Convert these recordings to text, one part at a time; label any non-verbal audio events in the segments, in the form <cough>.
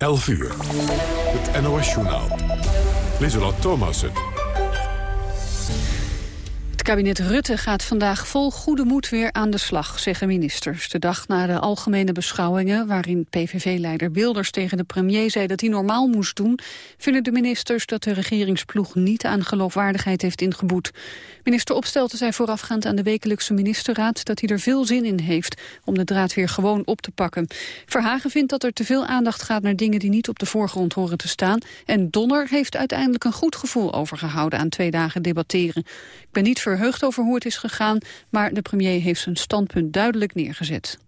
11 uur. Het NOS-journaal. Lieselot Thomassen. Kabinet Rutte gaat vandaag vol goede moed weer aan de slag, zeggen ministers. De dag na de algemene beschouwingen, waarin PVV-leider Wilders tegen de premier zei dat hij normaal moest doen, vinden de ministers dat de regeringsploeg niet aan geloofwaardigheid heeft ingeboet. Minister Opstelten zei voorafgaand aan de wekelijkse ministerraad dat hij er veel zin in heeft om de draad weer gewoon op te pakken. Verhagen vindt dat er te veel aandacht gaat naar dingen die niet op de voorgrond horen te staan. En Donner heeft uiteindelijk een goed gevoel overgehouden aan twee dagen debatteren. Ik ben niet verheugd over hoe het is gegaan, maar de premier heeft zijn standpunt duidelijk neergezet.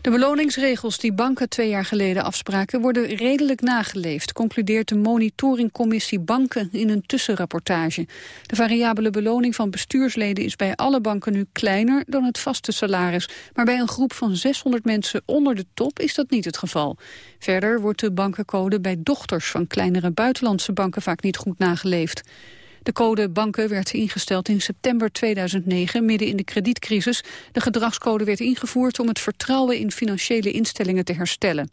De beloningsregels die banken twee jaar geleden afspraken worden redelijk nageleefd, concludeert de monitoringcommissie Banken in een tussenrapportage. De variabele beloning van bestuursleden is bij alle banken nu kleiner dan het vaste salaris, maar bij een groep van 600 mensen onder de top is dat niet het geval. Verder wordt de bankencode bij dochters van kleinere buitenlandse banken vaak niet goed nageleefd. De code banken werd ingesteld in september 2009, midden in de kredietcrisis. De gedragscode werd ingevoerd om het vertrouwen in financiële instellingen te herstellen.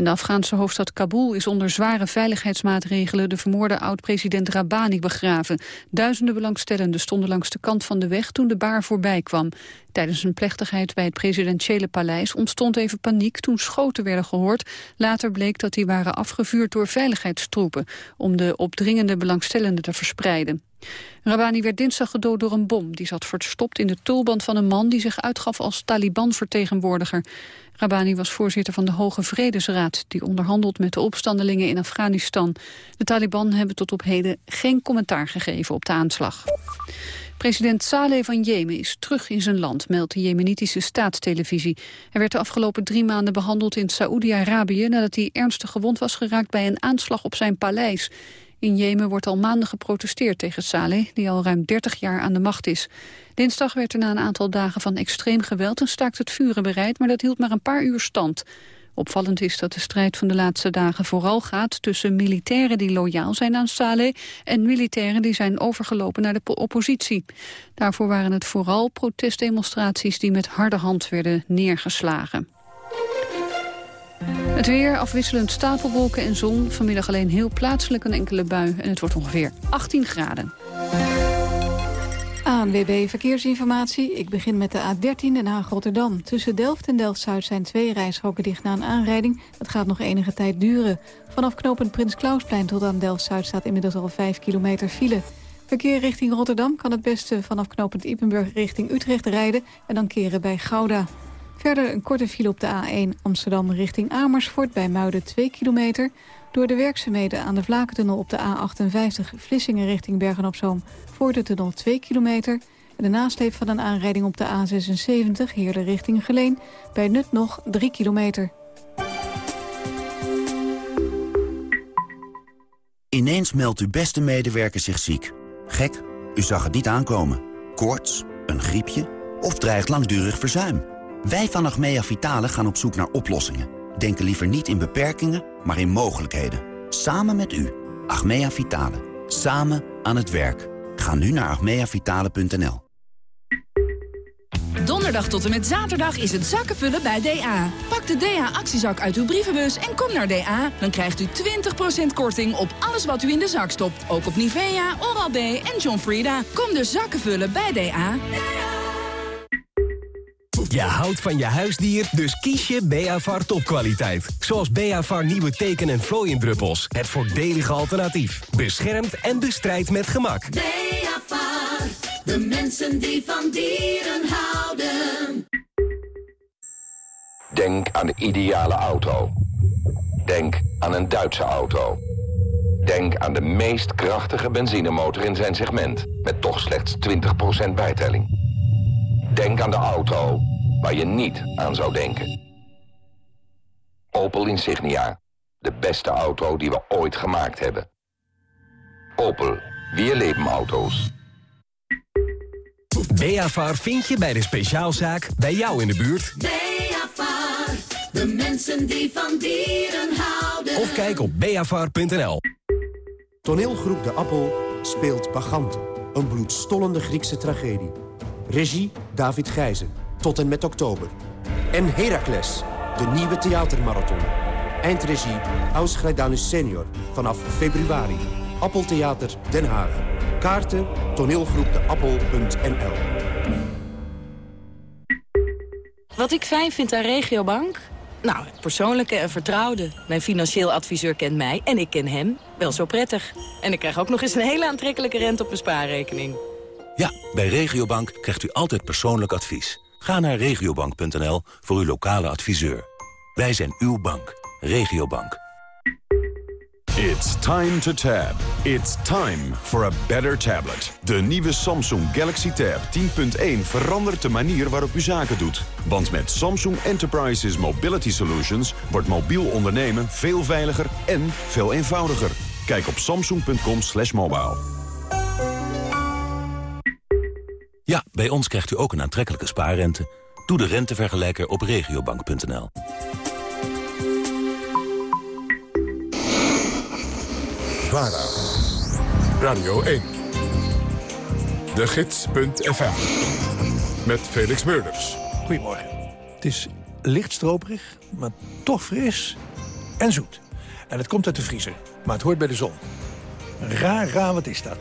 In de Afghaanse hoofdstad Kabul is onder zware veiligheidsmaatregelen de vermoorde oud-president Rabani begraven. Duizenden belangstellenden stonden langs de kant van de weg toen de baar voorbij kwam. Tijdens een plechtigheid bij het presidentiële paleis ontstond even paniek toen schoten werden gehoord. Later bleek dat die waren afgevuurd door veiligheidstroepen om de opdringende belangstellenden te verspreiden. Rabani werd dinsdag gedood door een bom. Die zat verstopt in de tulband van een man die zich uitgaf als Taliban-vertegenwoordiger. Rabani was voorzitter van de Hoge Vredesraad... die onderhandelt met de opstandelingen in Afghanistan. De Taliban hebben tot op heden geen commentaar gegeven op de aanslag. President Saleh van Jemen is terug in zijn land, meldt de jemenitische staatstelevisie. Hij werd de afgelopen drie maanden behandeld in Saoedi-Arabië... nadat hij ernstig gewond was geraakt bij een aanslag op zijn paleis. In Jemen wordt al maanden geprotesteerd tegen Saleh, die al ruim 30 jaar aan de macht is. Dinsdag werd er na een aantal dagen van extreem geweld een staakt het vuren bereid, maar dat hield maar een paar uur stand. Opvallend is dat de strijd van de laatste dagen vooral gaat tussen militairen die loyaal zijn aan Saleh en militairen die zijn overgelopen naar de oppositie. Daarvoor waren het vooral protestdemonstraties die met harde hand werden neergeslagen. Het weer, afwisselend stapelwolken en zon. Vanmiddag alleen heel plaatselijk een enkele bui. En het wordt ongeveer 18 graden. ANWB Verkeersinformatie. Ik begin met de A13 Den Haag-Rotterdam. Tussen Delft en Delft-Zuid zijn twee rijstroken dicht na een aanrijding. Dat gaat nog enige tijd duren. Vanaf knooppunt Prins Klausplein tot aan Delft-Zuid staat inmiddels al 5 kilometer file. Verkeer richting Rotterdam kan het beste vanaf knooppunt Ippenburg richting Utrecht rijden... en dan keren bij Gouda. Verder een korte file op de A1 Amsterdam richting Amersfoort bij Muiden 2 kilometer. Door de werkzaamheden aan de Vlakentunnel op de A58 Vlissingen richting Bergen-op-Zoom voor de tunnel 2 kilometer. En de nasleep van een aanrijding op de A76 Heerlen richting Geleen bij Nut nog 3 kilometer. Ineens meldt uw beste medewerker zich ziek. Gek, u zag het niet aankomen. Koorts, een griepje of dreigt langdurig verzuim. Wij van Achmea Vitale gaan op zoek naar oplossingen. Denken liever niet in beperkingen, maar in mogelijkheden. Samen met u. Achmea Vitale. Samen aan het werk. Ga nu naar achmeavitale.nl. Donderdag tot en met zaterdag is het zakkenvullen bij DA. Pak de DA-actiezak uit uw brievenbus en kom naar DA. Dan krijgt u 20% korting op alles wat u in de zak stopt. Ook op Nivea, Oral-B en John Frieda. Kom dus zakkenvullen bij DA. Je houdt van je huisdier, dus kies je Beavar topkwaliteit. Zoals Beavar nieuwe teken- en vlooiendruppels. Het voordelige alternatief. Beschermt en bestrijdt met gemak. Beavar, de mensen die van dieren houden. Denk aan de ideale auto. Denk aan een Duitse auto. Denk aan de meest krachtige benzinemotor in zijn segment. Met toch slechts 20% bijtelling. Denk aan de auto waar je niet aan zou denken. Opel Insignia. De beste auto die we ooit gemaakt hebben. Opel. Weer leven auto's. Beavar vind je bij de speciaalzaak bij jou in de buurt. Beavar, de mensen die van dieren houden. Of kijk op beavar.nl. Toneelgroep De Appel speelt Bacchante. Een bloedstollende Griekse tragedie. Regie David Gijzen tot en met oktober. En Heracles, de nieuwe theatermarathon. Eindregie Ausgrijdanus senior vanaf februari. Appeltheater Den Haag. Kaarten toneelgroepdeappel.nl Wat ik fijn vind aan Regiobank? Nou, het persoonlijke en vertrouwde. Mijn financieel adviseur kent mij en ik ken hem wel zo prettig. En ik krijg ook nog eens een hele aantrekkelijke rente op mijn spaarrekening. Ja, bij Regiobank krijgt u altijd persoonlijk advies. Ga naar regiobank.nl voor uw lokale adviseur. Wij zijn uw bank. Regiobank. It's time to tab. It's time for a better tablet. De nieuwe Samsung Galaxy Tab 10.1 verandert de manier waarop u zaken doet. Want met Samsung Enterprises Mobility Solutions wordt mobiel ondernemen veel veiliger en veel eenvoudiger. Kijk op samsung.com slash mobile. Ja, bij ons krijgt u ook een aantrekkelijke spaarrente. Doe de rentevergelijker op regiobank.nl. VARA. Radio 1. De Gids.fm. Met Felix Meurders. Goedemorgen. Het is licht stroperig, maar toch fris en zoet. En het komt uit de vriezer, maar het hoort bij de zon. Raar, raar, wat is dat?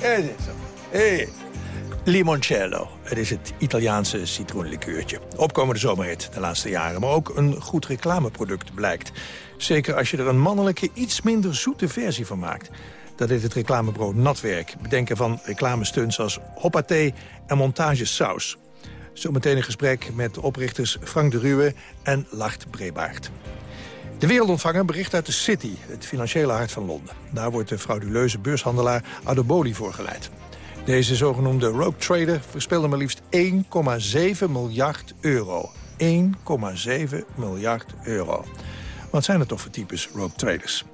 Hey. Limoncello. Het is het Italiaanse citroenlikeurtje. Opkomende zomerhit de laatste jaren. Maar ook een goed reclameproduct blijkt. Zeker als je er een mannelijke, iets minder zoete versie van maakt. Dat is het reclamebureau Natwerk. Bedenken van reclamestunts als hoppaté en montagesaus. Zometeen een gesprek met oprichters Frank de Ruwe en Lart Brebaert. De wereldontvanger bericht uit de City, het financiële hart van Londen. Daar wordt de frauduleuze beurshandelaar Adoboli voorgeleid. Deze zogenoemde rogue trader verspeelde maar liefst 1,7 miljard euro. 1,7 miljard euro. Wat zijn er toch voor types rogue traders?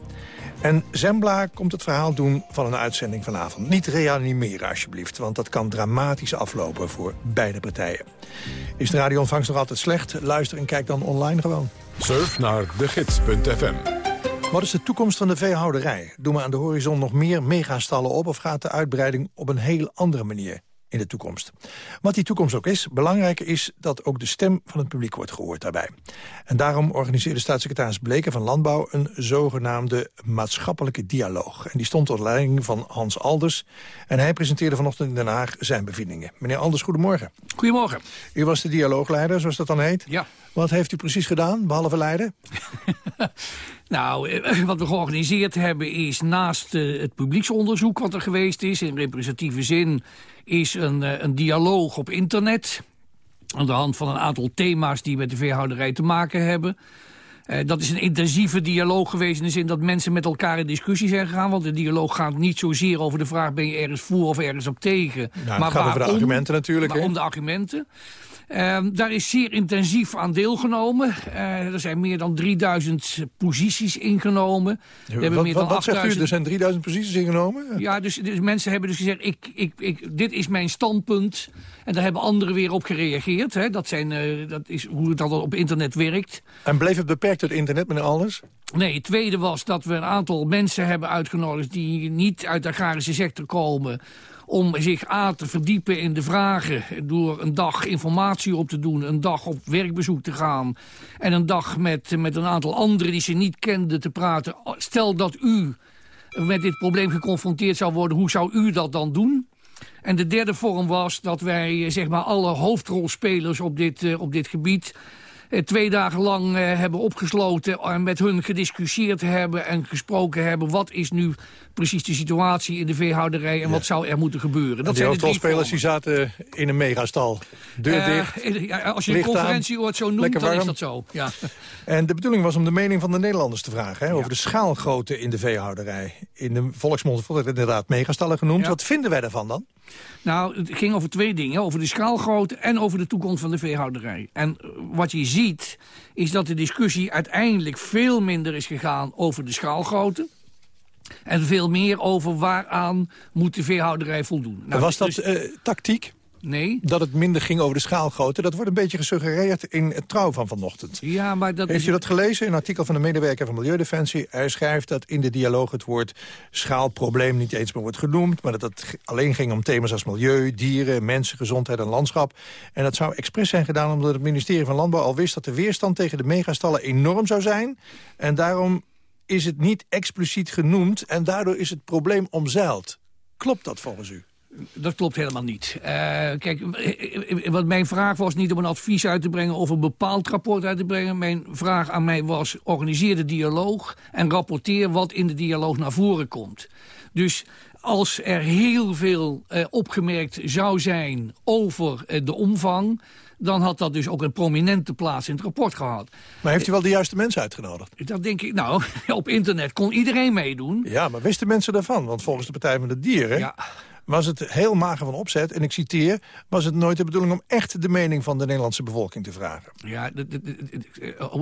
En Zembla komt het verhaal doen van een uitzending vanavond. Niet reanimeren alsjeblieft, want dat kan dramatisch aflopen voor beide partijen. Is de radioontvangst nog altijd slecht? Luister en kijk dan online gewoon. Surf naar degids.fm. Wat is de toekomst van de veehouderij? Doen we aan de horizon nog meer megastallen op... of gaat de uitbreiding op een heel andere manier in de toekomst? Wat die toekomst ook is, belangrijker is dat ook de stem van het publiek wordt gehoord daarbij. En daarom organiseerde staatssecretaris Bleken van Landbouw... een zogenaamde maatschappelijke dialoog. En die stond onder leiding van Hans Alders. En hij presenteerde vanochtend in Den Haag zijn bevindingen. Meneer Alders, goedemorgen. Goedemorgen. U was de dialoogleider, zoals dat dan heet. Ja. Wat heeft u precies gedaan, behalve leiden? <laughs> Nou, eh, wat we georganiseerd hebben is naast eh, het publieksonderzoek wat er geweest is... in representatieve zin is een, eh, een dialoog op internet... aan de hand van een aantal thema's die met de veehouderij te maken hebben... dat is een intensieve dialoog geweest in de zin dat mensen met elkaar in discussie zijn gegaan. Want de dialoog gaat niet zozeer over de vraag ben je ergens voor of ergens op tegen. Nou, maar het gaat over de argumenten natuurlijk. Maar om de argumenten. Uh, daar is zeer intensief aan deelgenomen. Uh, er zijn meer dan 3000 posities ingenomen. Ja, wat, meer dan wat, zegt u? Er zijn 3000 posities ingenomen? Ja, dus, dus, mensen hebben dus gezegd, ik, ik, ik, dit is mijn standpunt. En daar hebben anderen weer op gereageerd. Hè. Dat, zijn, uh, dat is hoe het dan op internet werkt. En bleef het beperkt tot internet, meneer Alders? Nee, het tweede was dat we een aantal mensen hebben uitgenodigd... die niet uit de agrarische sector komen om zich aan te verdiepen in de vragen... door een dag informatie op te doen, een dag op werkbezoek te gaan... en een dag met, met een aantal anderen die ze niet kenden te praten. Stel dat u met dit probleem geconfronteerd zou worden, hoe zou u dat dan doen? En de derde vorm was dat wij zeg maar, alle hoofdrolspelers op dit, op dit gebied eh, twee dagen lang eh, hebben opgesloten... en met hun gediscussieerd hebben en gesproken hebben... wat is nu precies de situatie in de veehouderij... en wat zou er moeten gebeuren. Dat zijn de hoofdrolspelers die zaten in een megastal. Deur uh, dicht, Als je een conferentie zo noemt, dan is dat zo. Ja. <laughs> En de bedoeling was om de mening van de Nederlanders te vragen... Hè, over de schaalgrootte in de veehouderij. In de volksmond wordt het inderdaad megastallen genoemd. Wat vinden wij daarvan dan? Nou, het ging over twee dingen. Over de schaalgrootte en over de toekomst van de veehouderij. En wat je ziet, is dat de discussie uiteindelijk veel minder is gegaan over de schaalgrootte. En veel meer over waaraan moet de veehouderij voldoen. Nou, was dat dus, uh, tactiek? Nee. Dat het minder ging over de schaalgrootte. Dat wordt een beetje gesuggereerd in het trouw van vanochtend. Ja, maar dat Heeft u dat gelezen? Een artikel van de medewerker van Milieudefensie. Hij schrijft dat in de dialoog het woord schaalprobleem niet eens meer wordt genoemd. Maar dat het alleen ging om thema's als milieu, dieren, mensen, gezondheid en landschap. En dat zou expres zijn gedaan omdat het ministerie van Landbouw al wist... dat de weerstand tegen de megastallen enorm zou zijn. En daarom is het niet expliciet genoemd. En daardoor is het probleem omzeild. Klopt dat volgens u? Dat klopt helemaal niet. Uh, kijk, eh, wat mijn vraag was niet om een advies uit te brengen... of een bepaald rapport uit te brengen. Mijn vraag aan mij was, organiseer de dialoog... en rapporteer wat in de dialoog naar voren komt. Dus als er heel veel opgemerkt zou zijn over de omvang dan had dat dus ook een prominente plaats in het rapport gehad. Maar heeft u wel de juiste mensen uitgenodigd? Dat denk ik, nou, <laughs> op internet kon iedereen meedoen. Ja, maar wisten mensen daarvan? Want volgens de Partij van de Dieren... Ja. was het heel mager van opzet. En ik citeer, was het nooit de bedoeling om echt de mening van de Nederlandse bevolking te vragen. Ja,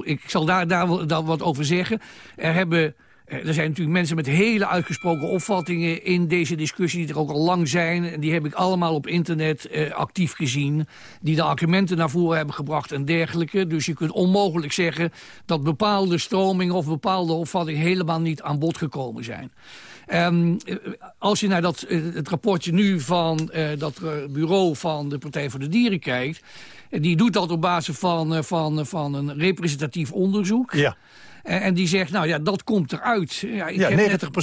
ik zal daar, daar, daar wat over zeggen. Er hebben er zijn natuurlijk mensen met hele uitgesproken opvattingen in deze discussie... die er ook al lang zijn. En die heb ik allemaal op internet eh, actief gezien. Die de argumenten naar voren hebben gebracht en dergelijke. Dus je kunt onmogelijk zeggen dat bepaalde stromingen... of bepaalde opvattingen helemaal niet aan bod gekomen zijn. Um, als je naar dat, eh, het rapportje nu van dat bureau van de Partij voor de Dieren kijkt... die doet dat op basis van, van, van een representatief onderzoek... Ja. En die zegt, nou ja, dat komt eruit. Ja, ik ja 90%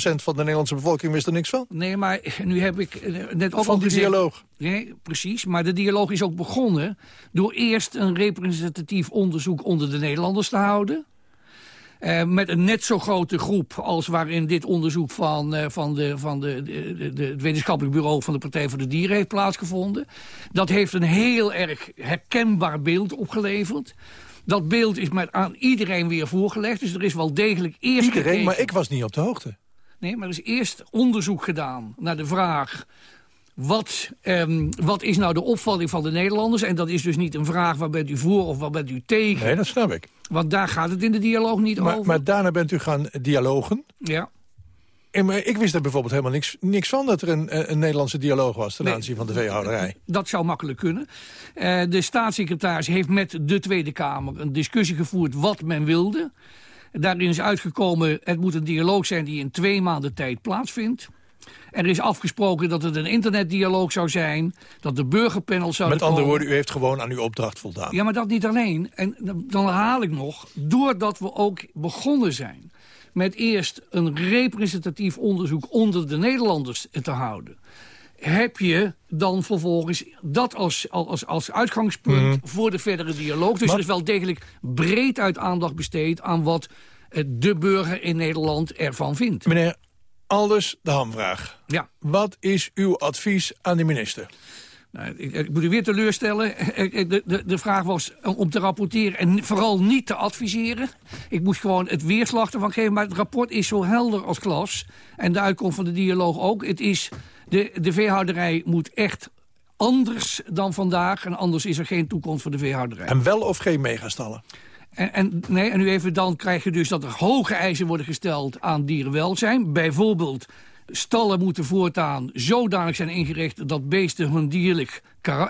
net... van de Nederlandse bevolking wist er niks van. Nee, maar nu heb ik net ook Van die gezegd... dialoog. Nee, precies. Maar de dialoog is ook begonnen... door eerst een representatief onderzoek onder de Nederlanders te houden. Uh, met een net zo grote groep als waarin dit onderzoek van, uh, van, de, van de, de, de, het wetenschappelijk bureau van de Partij voor de Dieren heeft plaatsgevonden. Dat heeft een heel erg herkenbaar beeld opgeleverd. Dat beeld is met aan iedereen weer voorgelegd. Dus er is wel degelijk eerst Iedereen, gekeken. maar ik was niet op de hoogte. Nee, maar er is eerst onderzoek gedaan naar de vraag... Wat, um, wat is nou de opvatting van de Nederlanders? En dat is dus niet een vraag waar bent u voor of waar bent u tegen. Nee, dat snap ik. Want daar gaat het in de dialoog niet maar, over. Maar daarna bent u gaan dialogen. Ja. En, ik wist er bijvoorbeeld helemaal niks, niks van dat er een, een Nederlandse dialoog was ten aanzien van de veehouderij. Dat zou makkelijk kunnen. Uh, de staatssecretaris heeft met de Tweede Kamer een discussie gevoerd wat men wilde. Daarin is uitgekomen, het moet een dialoog zijn die in twee maanden tijd plaatsvindt. Er is afgesproken dat het een internetdialoog zou zijn. Dat de burgerpanel zou Met andere woorden, u heeft gewoon aan uw opdracht voldaan. Ja, maar dat niet alleen. En dan herhaal ik nog, doordat we ook begonnen zijn met eerst een representatief onderzoek onder de Nederlanders te houden heb je dan vervolgens dat als, als, als uitgangspunt mm. voor de verdere dialoog. Dus maar... er is wel degelijk breed uit aandacht besteed aan wat de burger in Nederland ervan vindt. Meneer Alders, de hamvraag. Ja. Wat is uw advies aan de minister? Nou, ik, ik, moet u weer teleurstellen. <laughs> De, de, de vraag was om te rapporteren en vooral niet te adviseren. Ik moest gewoon het weerslag ervan geven. Maar het rapport is zo helder als glas. En de uitkomst van de dialoog ook. Het is, de, de veehouderij moet echt anders dan vandaag. En anders is er geen toekomst voor de veehouderij. En wel of geen megastallen? En, en, nee, en nu even dan krijg je dus dat er hoge eisen worden gesteld aan dierenwelzijn. Bijvoorbeeld stallen moeten voortaan zodanig zijn ingericht... dat beesten hun dierlijk,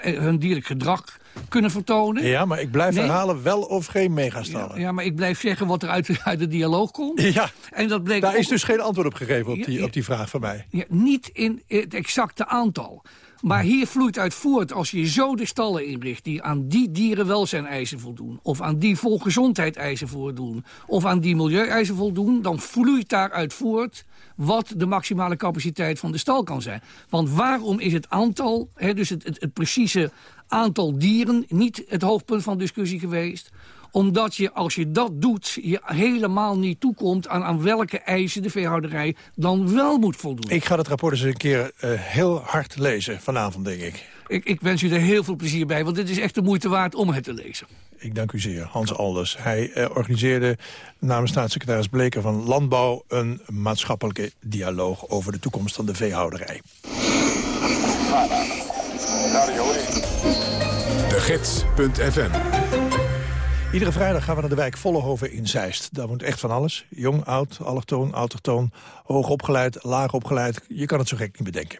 hun dierlijk gedrag kunnen vertonen. Ja, maar ik blijf nee. herhalen wel of geen megastallen. Ja, ja, maar ik blijf zeggen wat er uit, uit de dialoog komt. Ja, en dat bleek daar ook... is dus geen antwoord op gegeven op die, op die vraag van mij. Ja, niet in het exacte aantal. Maar hier vloeit uit voort, als je zo de stallen inricht... die aan die dierenwelzijn-eisen voldoen... of aan die volgezondheid-eisen voldoen... of aan die milieu-eisen voldoen... dan vloeit daaruit voort wat de maximale capaciteit van de stal kan zijn. Want waarom is het aantal, hè, dus het, het, het precieze aantal dieren... niet het hoofdpunt van discussie geweest omdat je, als je dat doet, je helemaal niet toekomt... aan, aan welke eisen de veehouderij dan wel moet voldoen. Ik ga het rapport eens een keer uh, heel hard lezen vanavond, denk ik. ik. Ik wens u er heel veel plezier bij, want dit is echt de moeite waard om het te lezen. Ik dank u zeer, Hans Alders. Hij eh, organiseerde namens staatssecretaris Bleker van Landbouw... een maatschappelijke dialoog over de toekomst van de veehouderij. De Gids.fm Iedere vrijdag gaan we naar de wijk Vollehoven in Zeist. Daar woont echt van alles. Jong, oud, allochtoon, autochtoon, hoog opgeleid, laag opgeleid. Je kan het zo gek niet bedenken.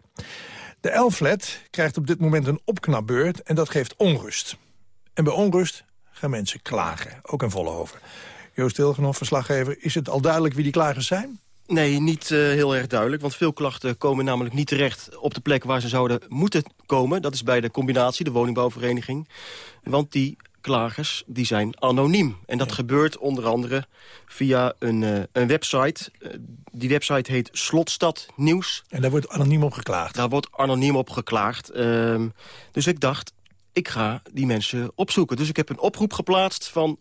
De L-flat krijgt op dit moment een opknapbeurt en dat geeft onrust. En bij onrust gaan mensen klagen, ook in Vollenhoven. Joost Hilgenhoff, verslaggever, is het al duidelijk wie die klagers zijn? Nee, niet uh, heel erg duidelijk. Want veel klachten komen namelijk niet terecht op de plek waar ze zouden moeten komen. Dat is bij de combinatie, de woningbouwvereniging. Want die klagers die zijn anoniem. En dat gebeurt onder andere via een, uh, een website. Uh, die website heet Slotstad Nieuws. En daar wordt anoniem op geklaagd? Daar wordt anoniem op geklaagd. Uh, dus ik dacht, ik ga die mensen opzoeken. Dus ik heb een oproep geplaatst van...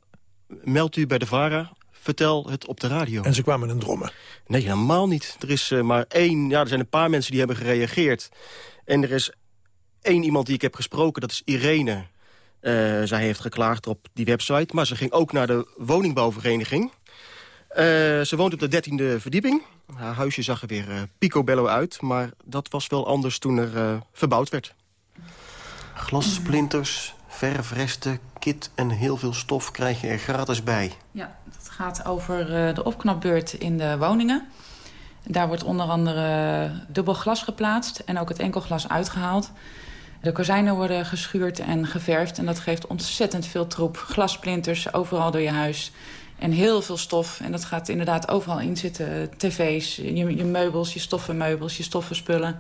meld u bij de VARA vertel het op de radio. En ze kwamen een drommen? Nee, helemaal niet. Er is uh, maar één, ja, er zijn een paar mensen die hebben gereageerd. En er is één iemand die ik heb gesproken, dat is Irene. Uh, zij heeft geklaagd op die website, maar ze ging ook naar de woningbouwvereniging. Uh, ze woont op de dertiende verdieping. Haar huisje zag er weer picobello uit, maar dat was wel anders toen er verbouwd werd. Glassplinters, verfresten, kit en heel veel stof krijg je er gratis bij. Ja, het gaat over uh, de opknapbeurt in de woningen. Daar wordt onder andere dubbel glas geplaatst en ook het enkelglas uitgehaald. De kozijnen worden geschuurd en geverfd en dat geeft ontzettend veel troep. Glasplinters overal door je huis en heel veel stof. En dat gaat inderdaad overal in zitten. TV's, je, je meubels, je stoffen meubels, je stoffen spullen.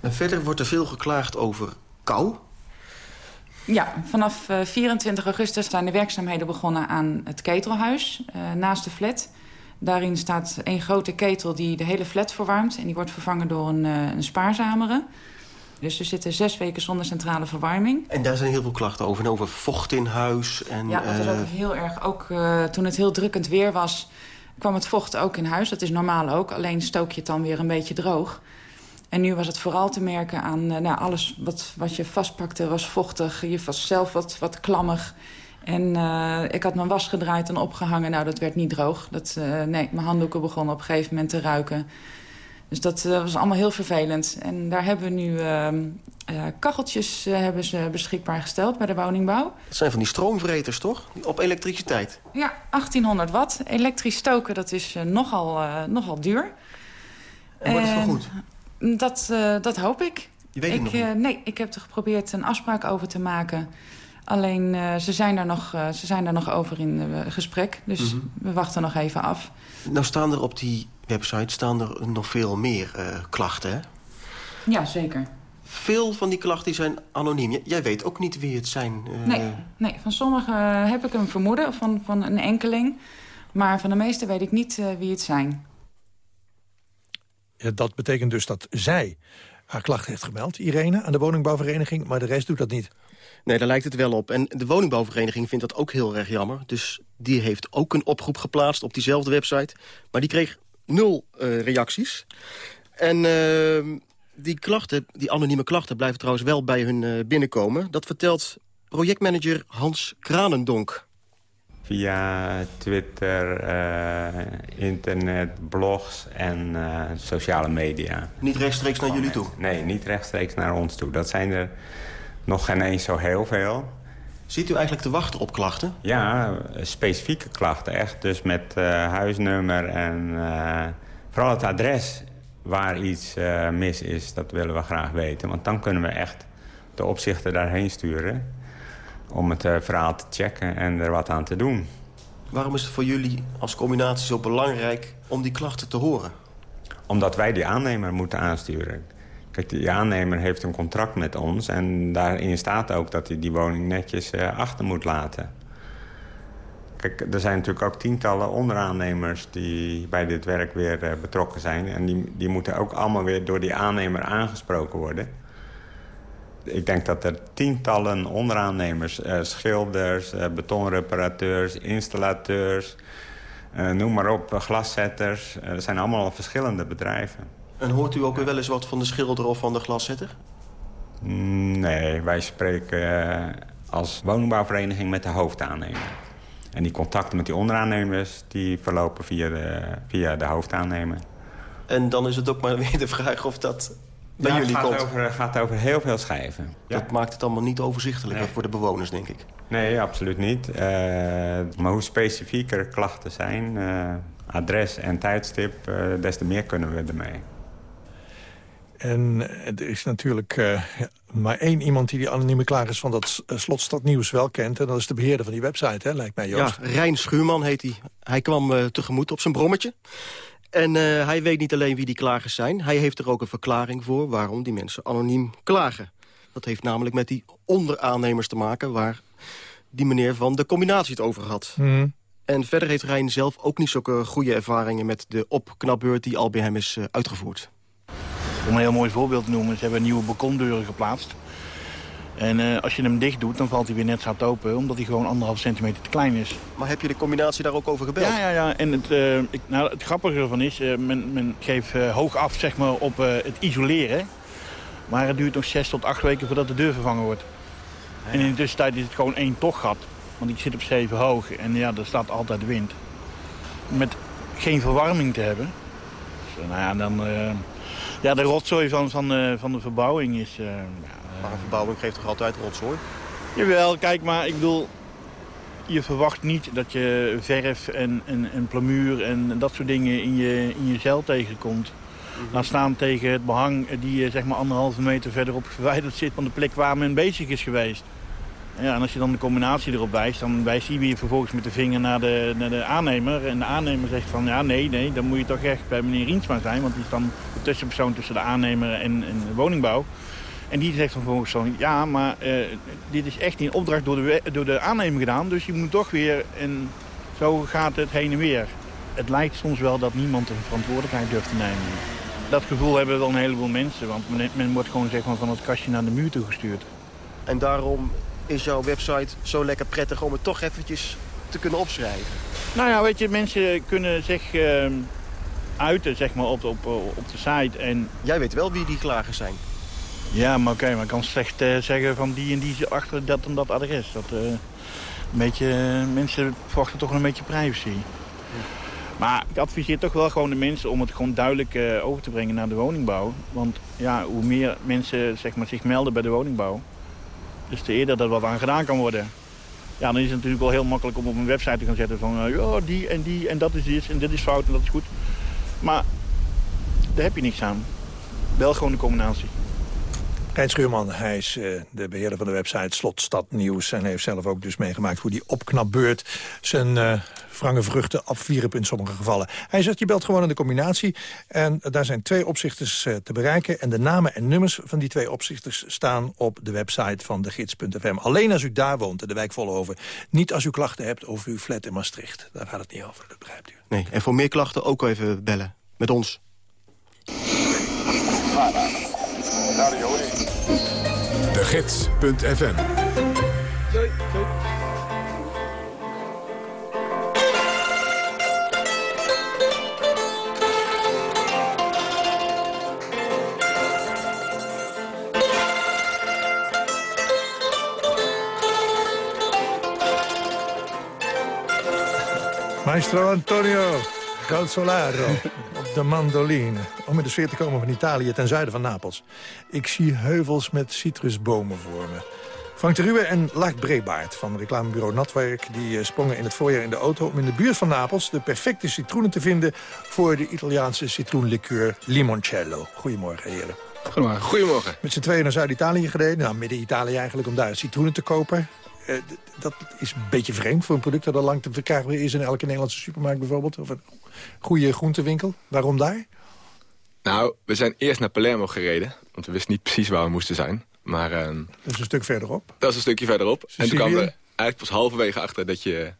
En verder wordt er veel geklaagd over kou. Ja, vanaf uh, 24 augustus zijn de werkzaamheden begonnen aan het ketelhuis uh, naast de flat. Daarin staat een grote ketel die de hele flat verwarmt. En die wordt vervangen door een, uh, een spaarzamere. Dus er zitten zes weken zonder centrale verwarming. En daar zijn heel veel klachten over. En over vocht in huis. En, ja, dat is ook heel erg. Ook uh, toen het heel drukkend weer was, kwam het vocht ook in huis. Dat is normaal ook. Alleen stook je het dan weer een beetje droog. En nu was het vooral te merken aan uh, nou, alles wat, wat je vastpakte was vochtig. Je was zelf wat, wat klammig. En uh, ik had mijn was gedraaid en opgehangen. Nou, dat werd niet droog. Dat, uh, nee, mijn handdoeken begonnen op een gegeven moment te ruiken. Dus dat was allemaal heel vervelend. En daar hebben we nu kacheltjes hebben ze beschikbaar gesteld bij de woningbouw. Dat zijn van die stroomvreters, toch? Op elektriciteit? Ja, 1800 watt. Elektrisch stoken, dat is nogal, nogal duur. En wordt het vergoed? Dat, uh, dat hoop ik. Je weet ik, nog uh, nee, ik heb er geprobeerd een afspraak over te maken. Alleen uh, ze, zijn daar nog, ze zijn daar nog over in gesprek. Dus mm -hmm. we wachten nog even af. Nou staan er op die website staan er nog veel meer klachten, hè? Ja, zeker. Veel van die klachten zijn anoniem. Jij weet ook niet wie het zijn. Nee, nee, van sommige heb ik een vermoeden, van, van een enkeling. Maar van de meeste weet ik niet wie het zijn. Ja, dat betekent dus dat zij haar klacht heeft gemeld, Irene, aan de woningbouwvereniging, maar de rest doet dat niet. Nee, daar lijkt het wel op. En de woningbouwvereniging vindt dat ook heel erg jammer. Dus die heeft ook een oproep geplaatst op diezelfde website. Maar die kreeg nul uh, reacties. En uh, die klachten, die anonieme klachten, blijven trouwens wel bij hun binnenkomen. Dat vertelt projectmanager Hans Kranendonk. Via Twitter, uh, internet, blogs en uh, sociale media. Niet rechtstreeks naar jullie toe? Nee, niet rechtstreeks naar ons toe. Dat zijn er nog geen eens zo heel veel. Ziet u eigenlijk te wachten op klachten? Ja, specifieke klachten echt. Dus met uh, huisnummer en vooral het adres waar iets mis is. Dat willen we graag weten. Want dan kunnen we echt de opzichter daarheen sturen om het uh, verhaal te checken en er wat aan te doen. Waarom is het voor jullie als combinatie zo belangrijk om die klachten te horen? Omdat wij die aannemer moeten aansturen. Kijk, die aannemer heeft een contract met ons... en daarin staat ook dat hij die woning netjes uh, achter moet laten. Kijk, er zijn natuurlijk ook tientallen onderaannemers... die bij dit werk weer uh, betrokken zijn. En die, die moeten ook allemaal weer door die aannemer aangesproken worden... Ik denk dat er tientallen onderaannemers, uh, schilders, uh, betonreparateurs, installateurs... Uh, noem maar op, glaszetters. er zijn allemaal verschillende bedrijven. En hoort u ook weer wel eens wat van de schilder of van de glaszetter? Nee, wij spreken als woningbouwvereniging met de hoofdaannemer. En die contacten met die onderaannemers die verlopen via de, via de hoofdaannemer. En dan is het ook maar weer de vraag of dat bij ja, jullie het gaat komt. Over, gaat over heel veel schijven. Dat maakt het allemaal niet overzichtelijker nee. voor de bewoners, denk ik. Nee, absoluut niet. Uh, maar hoe specifieker klachten zijn, uh, adres en tijdstip, uh, des te meer kunnen we ermee. En er is natuurlijk uh, maar één iemand die die anonieme klagers van dat Slotstadnieuws wel kent. En dat is de beheerder van die website, hè, lijkt mij, Joost. Ja, Rijn Schuurman heet hij. Hij kwam uh, tegemoet op zijn brommetje. En uh, hij weet niet alleen wie die klagers zijn. Hij heeft er ook een verklaring voor waarom die mensen anoniem klagen. Dat heeft namelijk met die onderaannemers te maken... waar die meneer van de combinatie het over had. Mm. En verder heeft Rijn zelf ook niet zulke goede ervaringen... met de opknapbeurt die al bij hem is uh, uitgevoerd. Om een heel mooi voorbeeld te noemen, ze hebben nieuwe balkondeuren geplaatst. En uh, als je hem dicht doet, dan valt hij weer net zo open... omdat hij gewoon anderhalf centimeter te klein is. Maar heb je de combinatie daar ook over gebeld? Ja, ja, ja. En het, uh, ik, nou, het grappige ervan is, uh, men, men, geeft hoog af zeg maar, op het isoleren. Maar het duurt nog zes tot acht weken voordat de deur vervangen wordt. Ja. En in de tussentijd is het gewoon één tochtgat. Want ik zit op zeven hoog en ja, er staat altijd wind. Met geen verwarming te hebben. Dus, nou ja, dan... ja, de rotzooi van, van, van de verbouwing is... Ja, maar een verbouwing geeft toch altijd rotzooi? Jawel, kijk maar, ik bedoel... Je verwacht niet dat je verf en, en, en plamuur en dat soort dingen in je, in je zeil tegenkomt. -hmm. Laat staan tegen het behang die zeg maar anderhalve meter verderop <laughs> verwijderd zit van de plek waar men bezig is geweest. Ja, en als je dan de combinatie erop wijst, dan wijst hij weer vervolgens met de vinger naar de, naar de aannemer. En de aannemer zegt van, ja nee, nee, dan moet je toch echt bij meneer Riensma zijn. Want die is dan de tussenpersoon tussen de aannemer en, en de woningbouw. En die zegt dan vervolgens zo, ja, maar uh, dit is echt in opdracht door de, door de aannemer gedaan. Dus je moet toch weer, en zo gaat het heen en weer. Het lijkt soms wel dat niemand een verantwoordelijkheid durft te nemen. Dat gevoel hebben wel een heleboel mensen, want men, men wordt gewoon zeg maar, van het kastje naar de muur toe gestuurd. En daarom is jouw website zo lekker prettig om het toch eventjes te kunnen opschrijven? Nou ja, weet je, mensen kunnen zich uh, uiten zeg maar, op, op, op de site. En... Jij weet wel wie die klagers zijn. Ja, maar oké, maar ik kan slecht uh, zeggen van die en die achter dat en dat adres. Dat, uh, een beetje, uh, mensen verwachten toch een beetje privacy. Maar ik adviseer toch wel gewoon de mensen om het gewoon duidelijk over te brengen naar de woningbouw. Want ja, hoe meer mensen zeg maar, zich melden bij de woningbouw, dus te eerder dat wat aan gedaan kan worden. Ja, dan is het natuurlijk wel heel makkelijk om op een website te gaan zetten van... ja, die en die en dat is dit en dit is fout en dat is goed. Maar daar heb je niks aan. Wel gewoon de combinatie. Rijn Schuurman, hij is uh, de beheerder van de website Slotstad Nieuws... en heeft zelf ook dus meegemaakt hoe die opknapbeurt... zijn uh, wrange vruchten afwierp in sommige gevallen. Hij zegt, je belt gewoon in de combinatie... en daar zijn twee opzichters uh, te bereiken... en de namen en nummers van die twee opzichters staan op de website van de gids.fm. Alleen als u daar woont, in de wijk Vollenhoven. Niet als u klachten hebt over uw flat in Maastricht. Daar gaat het niet over, dat begrijpt u. Nee, en voor meer klachten ook even bellen. Met ons. De Gids.fm Maestro Antonio Calzolaro <laughs> de mandoline. Om in de sfeer te komen van Italië ten zuiden van Napels. Ik zie heuvels met citrusbomen voor me. Frank de Ruwe en Laag Brebaert van reclamebureau Natwerk... die sprongen in het voorjaar in de auto om in de buurt van Napels... de perfecte citroenen te vinden voor de Italiaanse citroenlikeur Limoncello. Goedemorgen, heren. Goedemorgen. Goedemorgen. Met z'n tweeën naar Zuid-Italië gereden, nou, midden-Italië eigenlijk... om daar citroenen te kopen. Uh, dat is een beetje vreemd voor een product dat al lang te verkrijgen is... in elke Nederlandse supermarkt bijvoorbeeld. Of een goede groentewinkel. Waarom daar? Nou, we zijn eerst naar Palermo gereden. Want we wisten niet precies waar we moesten zijn. Maar, uh, dat is een stuk verderop. Dat is een stukje verderop. Sicilië? En toen kwamen we eigenlijk pas halverwege achter dat je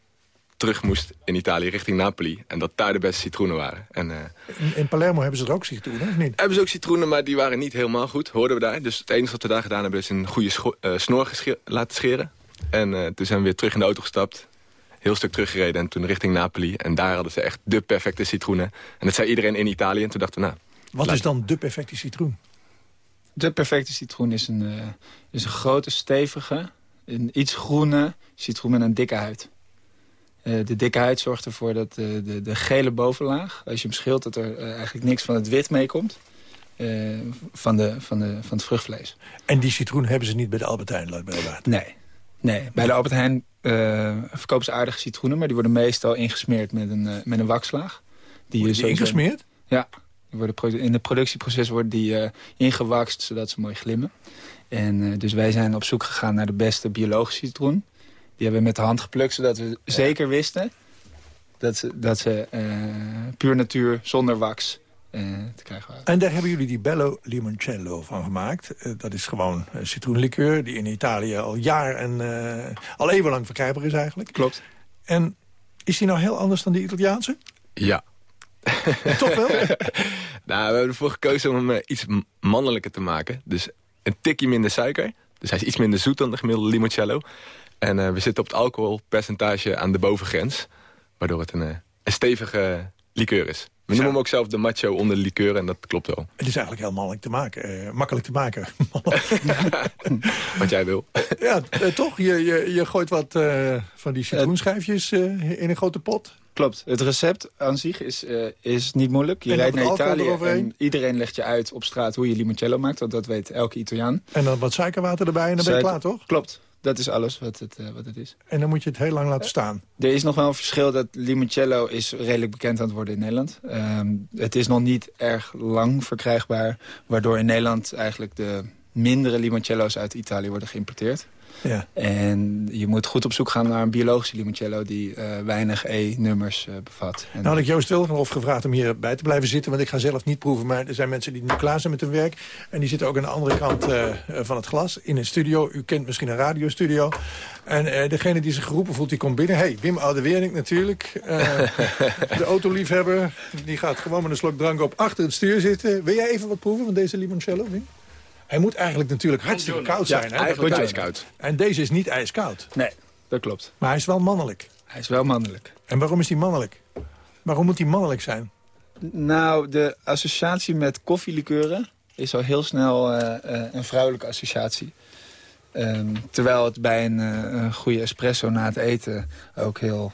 terug moest in Italië richting Napoli. En dat daar de beste citroenen waren. En, uh, in, in, Palermo hebben ze er ook citroenen, of niet? Hebben ze ook citroenen, maar die waren niet helemaal goed, hoorden we daar. Dus het enige wat we daar gedaan hebben is een goede uh, snor laten scheren. En uh, toen zijn we weer terug in de auto gestapt. Heel stuk teruggereden en toen richting Napoli. En daar hadden ze echt de perfecte citroenen. En dat zei iedereen in Italië. En toen dachten we, nou... Wat is dan de perfecte citroen? De perfecte citroen is een, uh, is een grote, stevige, een iets groene citroen met een dikke huid. Uh, de dikke huid zorgt ervoor dat uh, de, de gele bovenlaag, als je hem schilt, dat er eigenlijk niks van het wit meekomt. van, de, van, de, van het vruchtvlees. En die citroen hebben ze niet bij de Albert Heijn, laat bij water? Nee. Nee, bij de Albert Heijn verkopen ze aardige citroenen... maar die worden meestal ingesmeerd met een, met een wakslaag. Die is ingesmeerd? Ja. Die worden in het productieproces worden die uh, ingewakst, zodat ze mooi glimmen. En uh, dus wij zijn op zoek gegaan naar de beste biologische citroen. Die hebben we met de hand geplukt, zodat we zeker wisten... dat ze, dat ze uh, puur natuur, zonder wax, te krijgen waren. En daar hebben jullie die Bello Limoncello van gemaakt. Uh, dat is gewoon uh, citroenlikeur die in Italië al jaar en uh, al eeuwenlang verkrijgbaar is eigenlijk. Klopt. En is die nou heel anders dan die Italiaanse? Ja. <laughs> Toch wel? <laughs> nou, we hebben ervoor gekozen om hem iets mannelijker te maken. Dus een tikje minder suiker. Dus hij is iets minder zoet dan de gemiddelde limoncello. En we zitten op het alcoholpercentage aan de bovengrens. Waardoor het een, een stevige liqueur is. We noemen hem ook zelf de macho onder de liqueur en dat klopt wel. Het is eigenlijk heel makkelijk te maken. Uh, makkelijk te maken. wat jij wil. <laughs> ja, uh, toch? Je, je, je gooit wat uh, van die citroenschijfjes in een grote pot. Klopt. Het recept aan zich is, is niet moeilijk. Je rijdt naar Italië en iedereen legt je uit op straat hoe je limoncello maakt. Want dat weet elke Italiaan. En dan wat suikerwater erbij en dan ben je klaar, toch? Klopt. Dat is alles wat het, uh, wat het is. En dan moet je het heel lang laten staan. Er is nog wel een verschil dat limoncello is redelijk bekend aan het worden in Nederland. Um, het is nog niet erg lang verkrijgbaar. Waardoor in Nederland eigenlijk de mindere limoncello's uit Italië worden geïmporteerd. Ja. En je moet goed op zoek gaan naar een biologische limoncello... die uh, weinig E-nummers uh, bevat. En nou had ik Joost Wilgenhoff gevraagd om hierbij te blijven zitten... want ik ga zelf niet proeven, maar er zijn mensen die nu klaar zijn met hun werk... en die zitten ook aan de andere kant uh, van het glas in een studio. U kent misschien een radiostudio. En degene die zich geroepen voelt, die komt binnen. hey, Wim Oudewering natuurlijk. <laughs> de autoliefhebber, die gaat gewoon met een slok drank op achter het stuur zitten. Wil jij even wat proeven van deze limoncello, Wim? Hij moet eigenlijk natuurlijk hartstikke koud zijn. Ja, hè? eigenlijk ijskoud. En deze is niet ijskoud. Nee, dat klopt. Maar hij is wel mannelijk. Hij is wel mannelijk. En waarom is hij mannelijk? Waarom moet hij mannelijk zijn? Nou, de associatie met koffielikeuren is al heel snel uh, uh, een vrouwelijke associatie. Um, terwijl het bij een, uh, een goede espresso na het eten ook heel...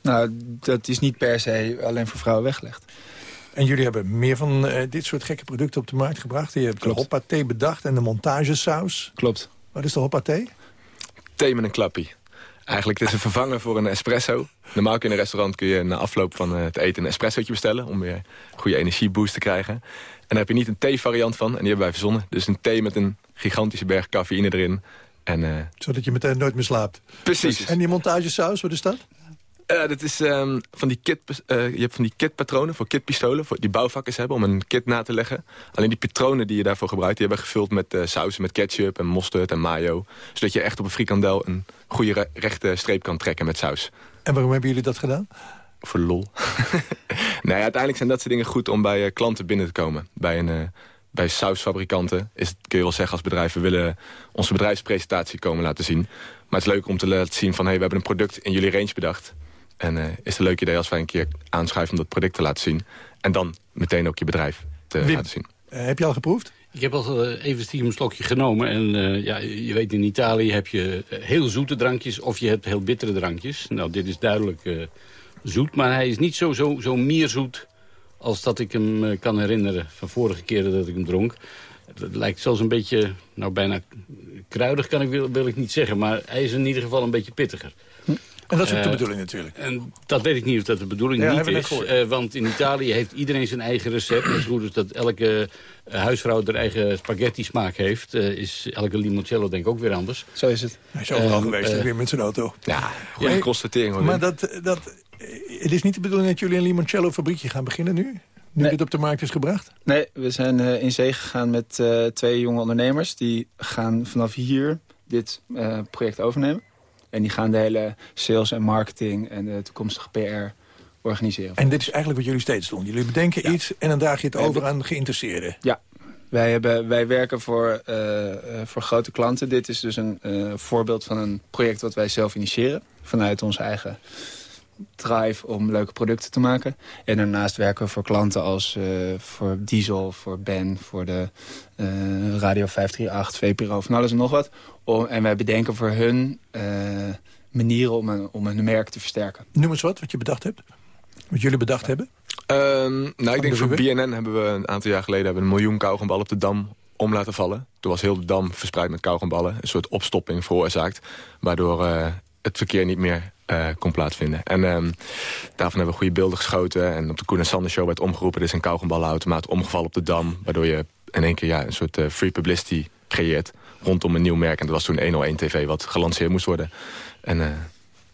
Nou, dat is niet per se alleen voor vrouwen weggelegd. En jullie hebben meer van uh, dit soort gekke producten op de markt gebracht. Je hebt Klopt. de hoppa thee bedacht en de montagesaus. Klopt. Wat is de hoppa thee? Thee met een klappie. Eigenlijk het is een vervanger voor een espresso. Normaal in een restaurant kun je na afloop van het eten een espressootje bestellen... om weer een goede energieboost te krijgen. En daar heb je niet een thee-variant van, en die hebben wij verzonnen. Dus een thee met een gigantische berg cafeïne erin. En, uh... Zodat je meteen nooit meer slaapt. Precies. En die montagesaus, wat is dat? Uh, dat is um, van die kit, uh, je hebt van die kitpatronen voor kitpistolen, voor die bouwvakkers hebben om een kit na te leggen. Alleen die patronen die je daarvoor gebruikt, die hebben gevuld met uh, sausen, met ketchup en mosterd en mayo. Zodat je echt op een frikandel een goede re rechte streep kan trekken met saus. En waarom hebben jullie dat gedaan? Voor lol. <laughs> nee, uiteindelijk zijn dat soort dingen goed om bij klanten binnen te komen. Bij een bij sausfabrikanten is het, kun je wel zeggen als bedrijf... we willen onze bedrijfspresentatie komen laten zien. Maar het is leuk om te laten zien van... hey, we hebben een product in jullie range bedacht. En uh, is het een leuk idee als wij een keer aanschuiven om dat product te laten zien. En dan meteen ook je bedrijf te Wim, laten zien. Uh, heb je al geproefd? Ik heb al uh, even stiekem een slokje genomen. En uh, ja, je weet, in Italië heb je heel zoete drankjes of je hebt heel bittere drankjes. Nou, dit is duidelijk uh, zoet, maar hij is niet zo, zo, zo mierzoet als dat ik hem uh, kan herinneren van vorige keren dat ik hem dronk. Het lijkt zelfs een beetje, nou bijna kruidig kan ik, wil, wil ik niet zeggen, maar hij is in ieder geval een beetje pittiger. En dat is ook de bedoeling natuurlijk. En dat weet ik niet of dat de bedoeling ja, niet is. Uh, want in Italië heeft iedereen zijn eigen recept. Net zo goed als dat elke uh, huisvrouw haar eigen spaghetti smaak heeft... Uh, is elke limoncello denk ik ook weer anders. Zo is het. Hij is overal geweest, weer met zijn auto. Ja, goede constatering. Hoor. Maar dat, dat, het is niet de bedoeling dat jullie een limoncello fabriekje gaan beginnen nu? Nu nee. dit op de markt is gebracht? Nee, we zijn in zee gegaan met twee jonge ondernemers. Die gaan vanaf hier dit project overnemen. En die gaan de hele sales en marketing en de toekomstige PR organiseren. En dit is eigenlijk wat jullie steeds doen. Jullie bedenken ja. iets en dan draag je het over aan geïnteresseerden. Ja, wij, hebben, wij werken voor, uh, voor grote klanten. Dit is dus een uh, voorbeeld van een project wat wij zelf initiëren. Vanuit onze eigen drive om leuke producten te maken. En daarnaast werken we voor klanten als uh, voor Diesel, voor Ben, voor de uh, Radio 538, VPRO, van alles en nog wat. Om, en wij bedenken voor hun uh, manieren om, een, om hun merk te versterken. Noem eens wat, wat je bedacht hebt. Wat jullie bedacht hebben. Um, nou, ik denk voor BNN hebben we een aantal jaar geleden hebben een miljoen kauwgomballen op de Dam om laten vallen. Toen was heel de Dam verspreid met kauwgomballen. Een soort opstopping veroorzaakt. Waardoor uh, het verkeer niet meer uh, kon plaatsvinden. En um, daarvan hebben we goede beelden geschoten. En op de Koen en Sander Show werd omgeroepen... er is een kauwgomballenautomaat omgevallen op de Dam... waardoor je in één keer ja, een soort uh, free publicity creëert... rondom een nieuw merk. En dat was toen 101 TV wat gelanceerd moest worden. En uh,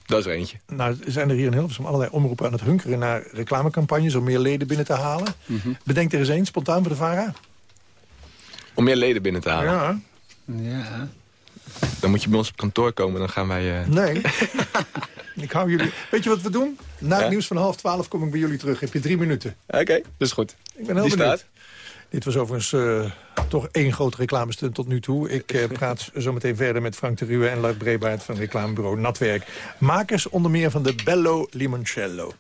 dat is er eentje. Nou, zijn er hier in Hilversum allerlei omroepen aan het hunkeren... naar reclamecampagnes om meer leden binnen te halen. Mm -hmm. Bedenk er eens één, spontaan voor de VARA. Om meer leden binnen te halen? Ja. Ja. Dan moet je bij ons op kantoor komen, dan gaan wij... Uh... Nee. <laughs> ik hou jullie... Weet je wat we doen? Na het ja? nieuws van half twaalf kom ik bij jullie terug. Heb je drie minuten. Oké, okay, dat is goed. Ik ben heel Die benieuwd. staat. Dit was overigens uh, toch één grote reclamestunt tot nu toe. Ik uh, praat zo meteen verder met Frank de Ruwe en Lars Brebaert van reclamebureau Natwerk. Makers onder meer van de Bello Limoncello.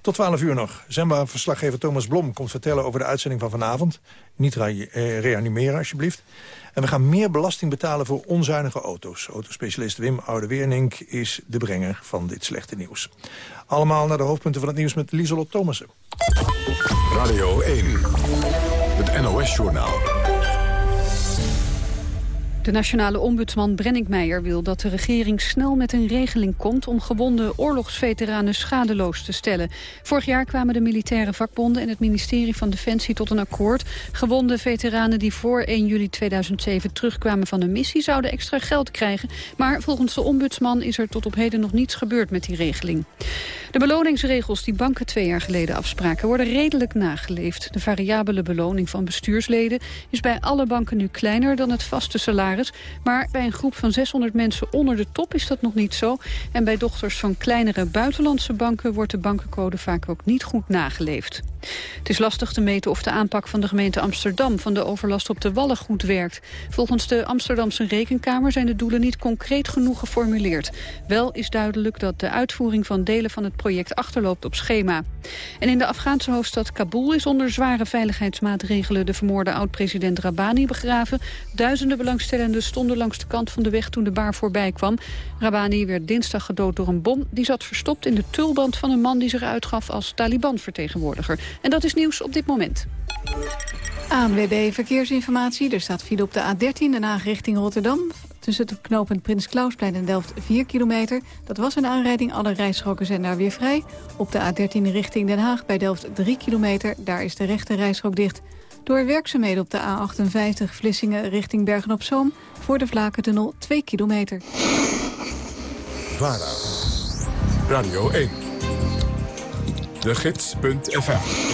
Tot 12 uur nog. Zembla-verslaggever Thomas Blom komt vertellen over de uitzending van vanavond. Niet eh, reanimeren, alsjeblieft. En we gaan meer belasting betalen voor onzuinige auto's. Autospecialist Wim Oude-Wernink is de brenger van dit slechte nieuws. Allemaal naar de hoofdpunten van het nieuws met Lieselot Thomassen. Radio 1, het NOS-journaal. De nationale ombudsman Brennick Meijer wil dat de regering snel met een regeling komt om gewonde oorlogsveteranen schadeloos te stellen. Vorig jaar kwamen de militaire vakbonden en het ministerie van Defensie tot een akkoord. Gewonde veteranen die voor 1 juli 2007 terugkwamen van een missie zouden extra geld krijgen. Maar volgens de ombudsman is er tot op heden nog niets gebeurd met die regeling. De beloningsregels die banken twee jaar geleden afspraken worden redelijk nageleefd. De variabele beloning van bestuursleden is bij alle banken nu kleiner dan het vaste salaris. Maar bij een groep van 600 mensen onder de top is dat nog niet zo. En bij dochters van kleinere buitenlandse banken wordt de bankencode vaak ook niet goed nageleefd. Het is lastig te meten of de aanpak van de gemeente Amsterdam van de overlast op de Wallen goed werkt. Volgens de Amsterdamse Rekenkamer zijn de doelen niet concreet genoeg geformuleerd. Wel is duidelijk dat de uitvoering van delen van het project achterloopt op schema. En in de Afghaanse hoofdstad Kabul is onder zware veiligheidsmaatregelen de vermoorde oud-president Rabani begraven. Duizenden belangstellenden stonden langs de kant van de weg toen de baar voorbij kwam. Rabani werd dinsdag gedood door een bom. Die zat verstopt in de tulband van een man die zich uitgaf als Taliban-vertegenwoordiger. En dat is nieuws op dit moment. ANWB Verkeersinformatie. Er staat file op de A13, Den Haag richting Rotterdam. Tussen het knooppunt Prins Klausplein en Delft 4 kilometer. Dat was een aanrijding, alle rijstroken zijn daar weer vrij. Op de A13 richting Den Haag bij Delft 3 kilometer. Daar is de rechte rijstrook dicht. Door werkzaamheden op de A58 Vlissingen richting Bergen-op-Zoom... voor de Vlakentunnel 2 kilometer. VARA, Radio 1, de gids.fm,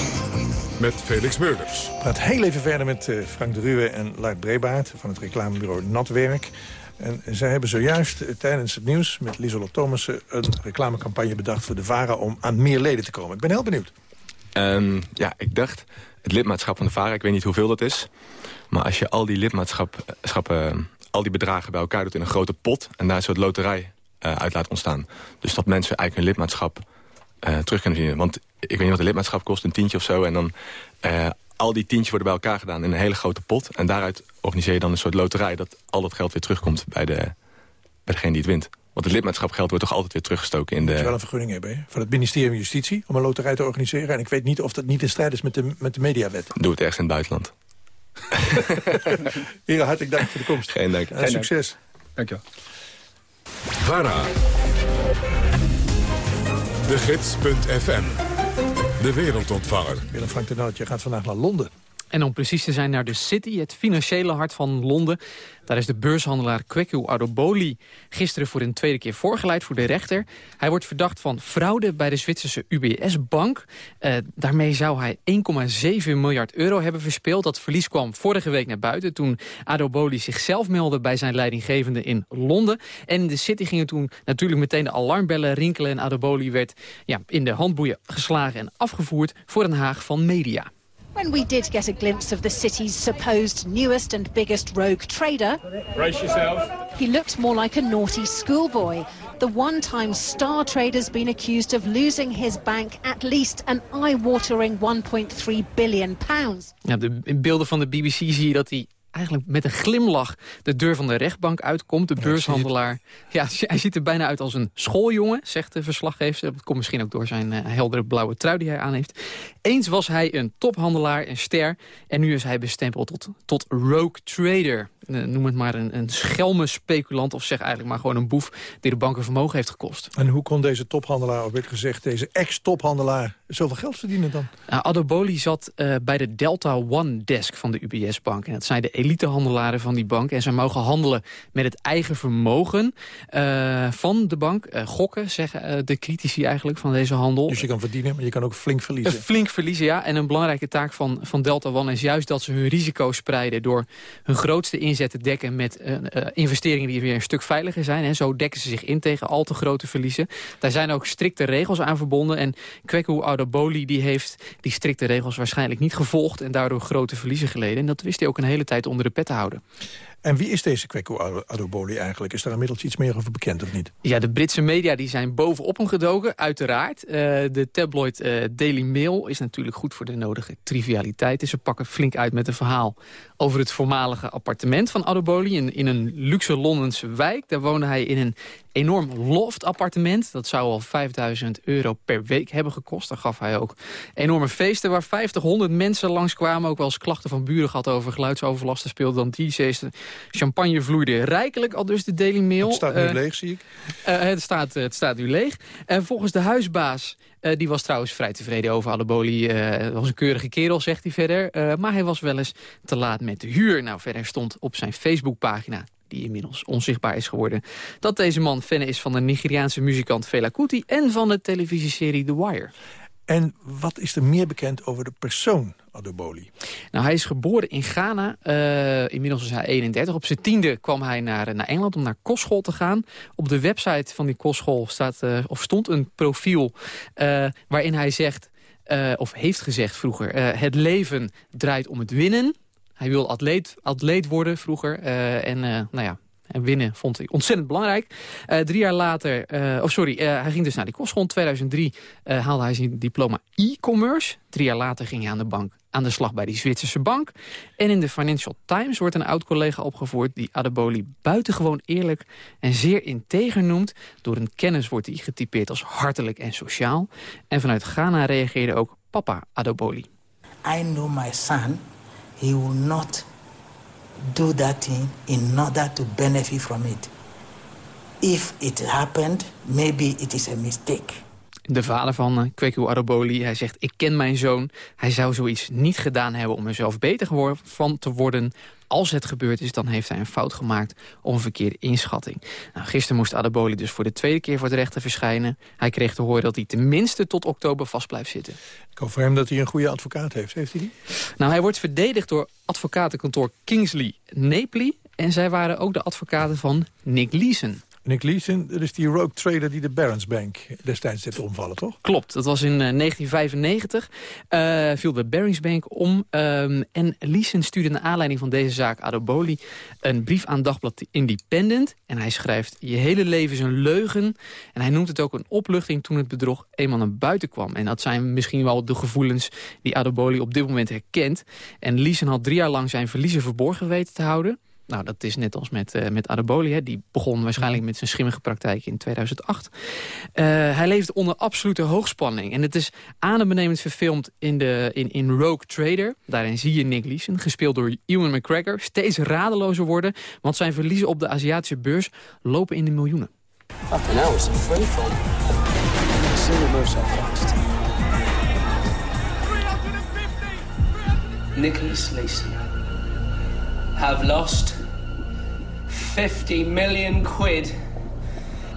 met Felix Meurders. Ik praat heel even verder met uh, Frank de Ruwe en Lart Brebaert... van het reclamebureau Natwerk. En zij hebben zojuist uh, tijdens het nieuws met Lieselot Thomassen... een reclamecampagne bedacht voor de VARA om aan meer leden te komen. Ik ben heel benieuwd. Um, ja, ik dacht het lidmaatschap van de VARA, ik weet niet hoeveel dat is... maar als je al die lidmaatschappen, al die bedragen bij elkaar doet in een grote pot... en daar een soort loterij uh, uit laat ontstaan. Dus dat mensen eigenlijk hun lidmaatschap uh, terug kunnen verdienen. Want ik weet niet wat een lidmaatschap kost, een tientje of zo... en dan uh, al die tientjes worden bij elkaar gedaan in een hele grote pot... en daaruit organiseer je dan een soort loterij... dat al dat geld weer terugkomt bij, de, bij degene die het wint. Want het lidmaatschapgeld wordt toch altijd weer teruggestoken in de... Moet je wel een vergunning hebben, hè? Van het ministerie van Justitie om een loterij te organiseren. En ik weet niet of dat niet in strijd is met de, met de mediawet. Doe het ergens in het buitenland. <laughs> Heren, hartelijk dank voor de komst. Geen dank. En succes. Dank je wel. VARA. De Gids.fm. De wereldontvanger. Willem Frank de Noot, je gaat vandaag naar Londen. En om precies te zijn naar de City, het financiële hart van Londen. Daar is de beurshandelaar Kweku Adoboli gisteren voor een tweede keer voorgeleid voor de rechter. Hij wordt verdacht van fraude bij de Zwitserse UBS-bank. Uh, daarmee zou hij 1,7 miljard euro hebben verspeeld. Dat verlies kwam vorige week naar buiten toen Adoboli zichzelf meldde bij zijn leidinggevende in Londen. En in de City gingen toen natuurlijk meteen de alarmbellen rinkelen en Adoboli werd ja, in de handboeien geslagen en afgevoerd voor een haag van media. When we did get a glimpse of the city's supposed newest and biggest rogue trader, brace yourself. He looked more like a naughty schoolboy. The one-time star trader's been accused of losing his bank at least an eye-watering 1.3 billion pounds. Ja, de, in beelden van de BBC zie je dat hij eigenlijk met een glimlach de deur van de rechtbank uitkomt. De beurshandelaar, ja, hij ziet er bijna uit als een schooljongen, zegt de verslaggever. Dat komt misschien ook door zijn uh, heldere blauwe trui die hij aan heeft. Eens was hij een tophandelaar, een ster. En nu is hij bestempeld tot, tot rogue trader. Uh, noem het maar een, een schelme speculant of zeg eigenlijk maar gewoon een boef die de banken vermogen heeft gekost. En hoe kon deze tophandelaar, of werd gezegd, deze ex-tophandelaar zoveel geld verdienen dan? Uh, Adoboli zat uh, bij de Delta One Desk van de UBS-bank. En dat zijn de elitehandelaren van die bank. En zij mogen handelen met het eigen vermogen uh, van de bank. gokken, zeggen de critici eigenlijk van deze handel. Dus je kan verdienen, maar je kan ook flink verliezen. flink verliezen, ja. En een belangrijke taak van, van Delta One is juist dat ze hun risico spreiden... door hun grootste inzet te dekken met investeringen die weer een stuk veiliger zijn. En zo dekken ze zich in tegen al te grote verliezen. Daar zijn ook strikte regels aan verbonden. En Kweku Adoboli die heeft die strikte regels waarschijnlijk niet gevolgd... en daardoor grote verliezen geleden. En dat wist hij ook een hele tijd onder de pet te houden. En wie is deze Kweku Adoboli eigenlijk? Is daar inmiddels iets meer over bekend of niet? Ja, de Britse media die zijn bovenop hem gedoken, uiteraard. Uh, de tabloid uh, Daily Mail is natuurlijk goed voor de nodige trivialiteit. Ze pakken flink uit met een verhaal over het voormalige appartement van Adoboli... in, in een luxe Londense wijk. Daar woonde hij in een enorm loft-appartement. Dat zou al 5000 euro per week hebben gekost. Daar gaf hij ook enorme feesten waar 50, 100 mensen langskwamen. Ook wel eens klachten van buren gehad over geluidsoverlast. speelde dan DJ's. Champagne vloeide rijkelijk, al dus de Daily Mail. Het staat nu uh, leeg, zie ik. Uh, het, staat, het staat nu leeg. En volgens de huisbaas uh, die was trouwens vrij tevreden over Adeboli. Uh, was een keurige kerel, zegt hij verder. Uh, maar hij was wel eens te laat met de huur. Nou, verder stond op zijn Facebookpagina die inmiddels onzichtbaar is geworden... dat deze man fan is van de Nigeriaanse muzikant Fela Kuti... en van de televisieserie The Wire. En wat is er meer bekend over de persoon Adoboli? Nou, hij is geboren in Ghana. Uh, inmiddels is hij 31. Op zijn tiende kwam hij naar, naar Engeland om naar kostschool te gaan. Op de website van die kostschool staat, uh, of stond een profiel waarin hij zegt... of heeft gezegd vroeger, het leven draait om het winnen. Hij wil atleet, atleet worden vroeger. en nou ja, en winnen vond hij ontzettend belangrijk. Drie jaar later, oh sorry, hij ging dus naar die kostschool. In 2003 haalde hij zijn diploma e-commerce. Drie jaar later ging hij aan de bank aan de slag bij die Zwitserse bank. En in de Financial Times wordt een oud-collega opgevoerd... die Adeboli buitengewoon eerlijk en zeer integer noemt. Door een kennis wordt hij getypeerd als hartelijk en sociaal. En vanuit Ghana reageerde ook papa Adeboli. I know my son, he will not do that thing in order to benefit from it. If it happened, maybe it is a mistake. De vader van uh, Kweku Aroboli, hij zegt... ik ken mijn zoon, hij zou zoiets niet gedaan hebben... om er zelf beter van te worden. Als het gebeurd is, dan heeft hij een fout gemaakt... of een verkeerde inschatting. Nou, gisteren moest Adeboli dus voor de tweede keer voor de rechter verschijnen. Hij kreeg te horen dat hij tenminste tot oktober vast blijft zitten. Ik hoop voor hem dat hij een goede advocaat heeft. Heeft hij die? Nou, hij wordt verdedigd door advocatenkantoor Kingsley Napoli... en zij waren ook de advocaten van Nick Leeson. Nick Leeson, dat is die rogue trader die de Barons Bank destijds heeft omvallen, toch? Klopt, dat was in uh, 1995. Uh, viel de Barings Bank om. Um, en Leeson stuurde naar aanleiding van deze zaak Adoboli... een brief aan Dagblad Independent. En hij schrijft, je hele leven is een leugen. En hij noemt het ook een opluchting toen het bedrog eenmaal naar buiten kwam. En dat zijn misschien wel de gevoelens die Adoboli op dit moment herkent. En Leeson had drie jaar lang zijn verliezen verborgen weten te houden... Nou, dat is net als met, uh, met Adeboli. Hè. Die begon waarschijnlijk met zijn schimmige praktijk in 2008. Uh, hij leeft onder absolute hoogspanning. En het is adembenemend verfilmd in, de, in, in Rogue Trader. Daarin zie je Nick Leeson, gespeeld door Ewan McGregor... steeds radelozer worden, want zijn verliezen op de Aziatische beurs... lopen in de miljoenen. Fucking hell, it's a free. I've seen Leeson have lost 50 million quid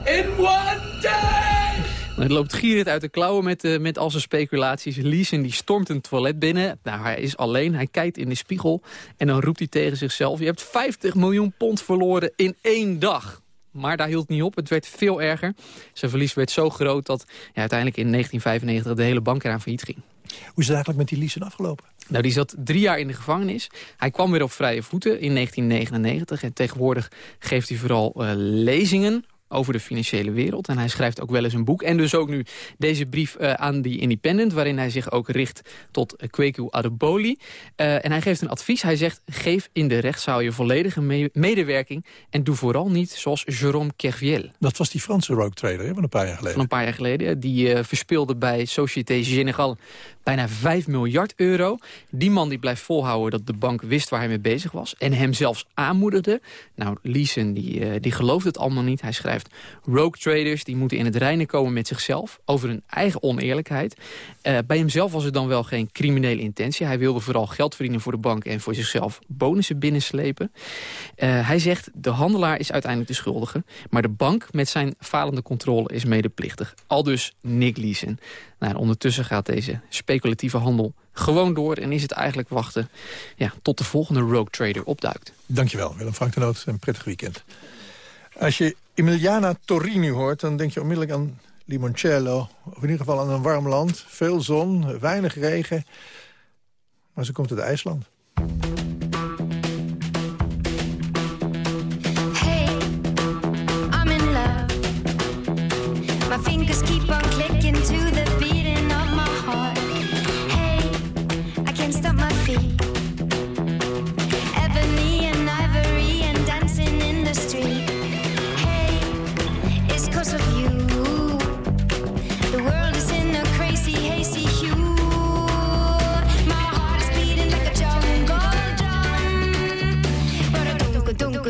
in one day! Het loopt gierend uit de klauwen met, uh, met al zijn speculaties. Leeson die stormt een toilet binnen. Nou, hij is alleen, hij kijkt in de spiegel. En dan roept hij tegen zichzelf... je hebt 50 miljoen pond verloren in één dag. Maar daar hield het niet op. Het werd veel erger. Zijn verlies werd zo groot dat ja, uiteindelijk in 1995 de hele bank eraan failliet ging. Hoe is het eigenlijk met die Leeson afgelopen? Nou, die zat drie jaar in de gevangenis. Hij kwam weer op vrije voeten in 1999. En tegenwoordig geeft hij vooral uh, lezingen over de financiële wereld. En hij schrijft ook wel eens een boek. En dus ook nu deze brief uh, aan The Independent... waarin hij zich ook richt tot uh, Kweku Adeboli. Uh, en hij geeft een advies. Hij zegt, geef in de rechtszaal je volledige me medewerking... en doe vooral niet zoals Jérôme Kerviel. Dat was die Franse rogue trader van een paar jaar geleden. Van een paar jaar geleden. Die verspeelde bij Société Générale bijna 5 miljard euro. Die man die blijft volhouden dat de bank wist waar hij mee bezig was... en hem zelfs aanmoedigde. Nou, Leeson die, die gelooft het allemaal niet. Hij schrijft, rogue traders die moeten in het reinen komen met zichzelf... over hun eigen oneerlijkheid. Uh, bij hemzelf was het dan wel geen criminele intentie. Hij wilde vooral geld verdienen voor de bank... en voor zichzelf bonussen binnenslepen. Uh, hij zegt, de handelaar is uiteindelijk de schuldige... maar de bank met zijn falende controle is medeplichtig. Al dus Nick Leeson. Nou, ondertussen gaat deze speculatieve handel gewoon door... en is het eigenlijk wachten ja, tot de volgende rogue trader opduikt. Dankjewel, Willem Frank de Noot. Een prettig weekend. Als je Emiliana Torini hoort, dan denk je onmiddellijk aan limoncello. Of in ieder geval aan een warm land. Veel zon, weinig regen. Maar ze komt uit IJsland. Hey, I'm in love. My keep clicking to the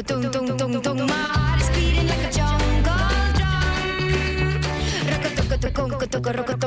dunk. My heart is beating like a jungle drum. Rock-a-tunk-a-tunk-a-tunk-a-tunk-tunk.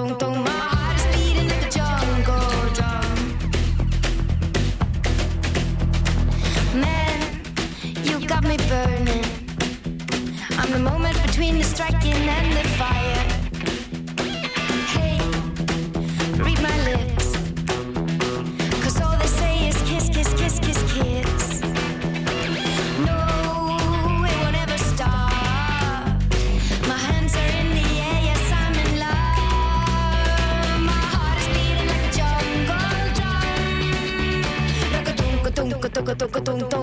Rock-a-tunk-a-tunk-a-tunk-a-tunk-a-tunk. My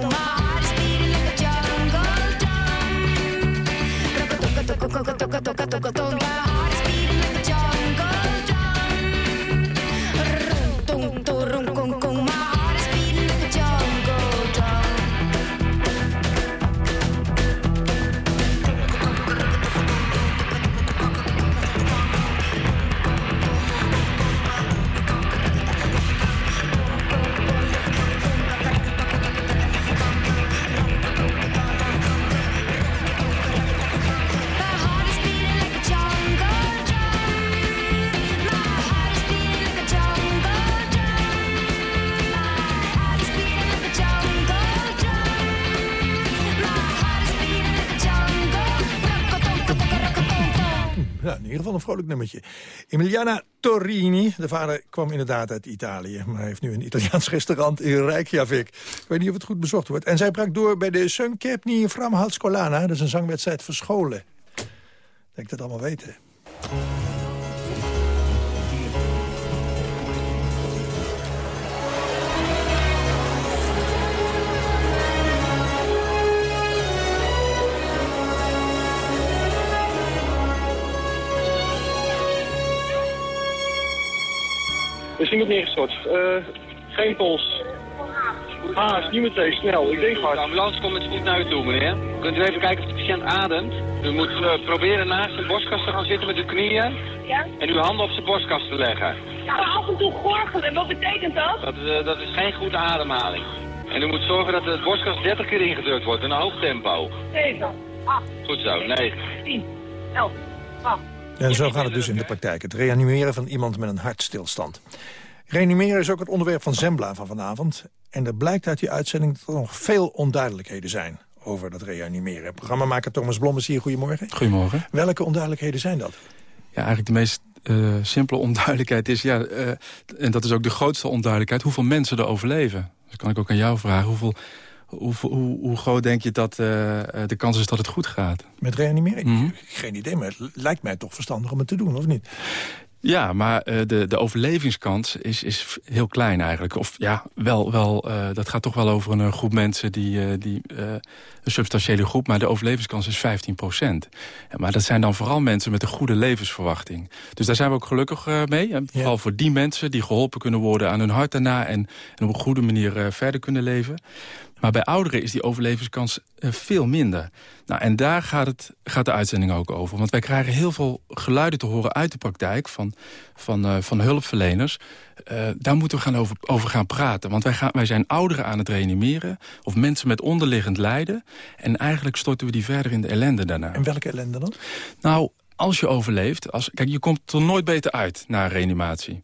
vrolijk nummertje. Emiliana Torini, de vader kwam inderdaad uit Italië... maar hij heeft nu een Italiaans <laughs> restaurant in Reykjavik. Ik weet niet of het goed bezocht wordt. En zij brak door bij de Sunkepni Framhalskolana. Dat is een zangwedstrijd voor scholen. Ik dat allemaal weten. Is iemand neergestort. Uh, geen pols. Ah, is niet meteen snel. Ik denk De hard. ambulance komt met spoed naar u toe, meneer. Kunt u even kijken of de patiënt ademt? U moet eh, proberen naast zijn borstkast te gaan zitten met uw knieën. Ja? En uw handen op zijn borstkast te leggen. Ja, maar af en toe gorgelen. Wat betekent dat? Dat, eh, dat is geen goede ademhaling. En u moet zorgen dat de borstkast 30 keer ingedrukt wordt in een hoog tempo. 7, 8, Goed zo, 9. 10, 11, 12. En zo gaat het dus in de praktijk. Het reanimeren van iemand met een hartstilstand. Reanimeren is ook het onderwerp van Zembla van vanavond. En er blijkt uit die uitzending dat er nog veel onduidelijkheden zijn over dat reanimeren. Programmamaker Thomas Blom is hier. Goedemorgen. Goedemorgen. Welke onduidelijkheden zijn dat? Ja, eigenlijk de meest eh, simpele onduidelijkheid is... Ja, eh, en dat is ook de grootste onduidelijkheid... hoeveel mensen er overleven. Dus kan ik ook aan jou vragen. Hoeveel, hoe, hoe groot denk je dat eh, eh, de kans is dat het goed gaat? Met reanimeren? Mhm. Geen idee, maar het lijkt mij toch verstandig om het te doen, of niet? Ja, maar uh, de, de overlevingskans is, is heel klein eigenlijk. Of ja, wel, wel, uh, dat gaat toch wel over een groep mensen die, die een substantiële groep, maar de overlevingskans is 15 procent. Ja, maar dat zijn dan vooral mensen met een goede levensverwachting. Dus daar zijn we ook gelukkig mee. En vooral ja. voor die mensen die geholpen kunnen worden aan hun hart daarna en, en op een goede manier verder kunnen leven. Maar bij ouderen is die overlevingskans uh, veel minder. Nou, en daar gaat, het, gaat de uitzending ook over. Want wij krijgen heel veel geluiden te horen uit de praktijk... van, van, uh, van hulpverleners. Uh, daar moeten we gaan over, over gaan praten. Want wij, gaan, wij zijn ouderen aan het reanimeren... of mensen met onderliggend lijden. En eigenlijk storten we die verder in de ellende daarna. En welke ellende dan? Nou, als je overleeft... Als, kijk, je komt er nooit beter uit na reanimatie.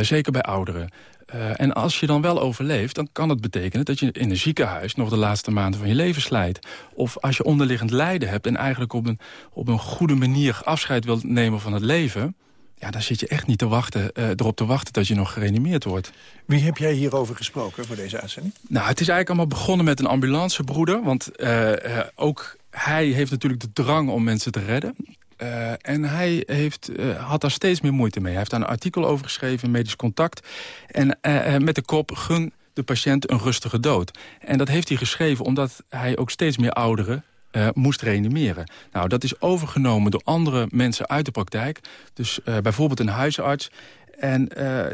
zeker bij ouderen. Uh, en als je dan wel overleeft, dan kan het betekenen... dat je in een ziekenhuis nog de laatste maanden van je leven slijt. Of als je onderliggend lijden hebt... en eigenlijk op een, op een goede manier afscheid wilt nemen van het leven... ja, dan zit je echt niet te wachten, uh, erop te wachten dat je nog gereanimeerd wordt. Wie heb jij hierover gesproken voor deze uitzending? Nou, het is eigenlijk allemaal begonnen met een ambulancebroeder. Want uh, ook hij heeft natuurlijk de drang om mensen te redden. Uh, en hij heeft, uh, had daar steeds meer moeite mee. Hij heeft daar een artikel over geschreven, medisch contact. En uh, met de kop, gun de patiënt een rustige dood. En dat heeft hij geschreven omdat hij ook steeds meer ouderen moest reanimeren. Nou, dat is overgenomen door andere mensen uit de praktijk. Dus bijvoorbeeld een huisarts. En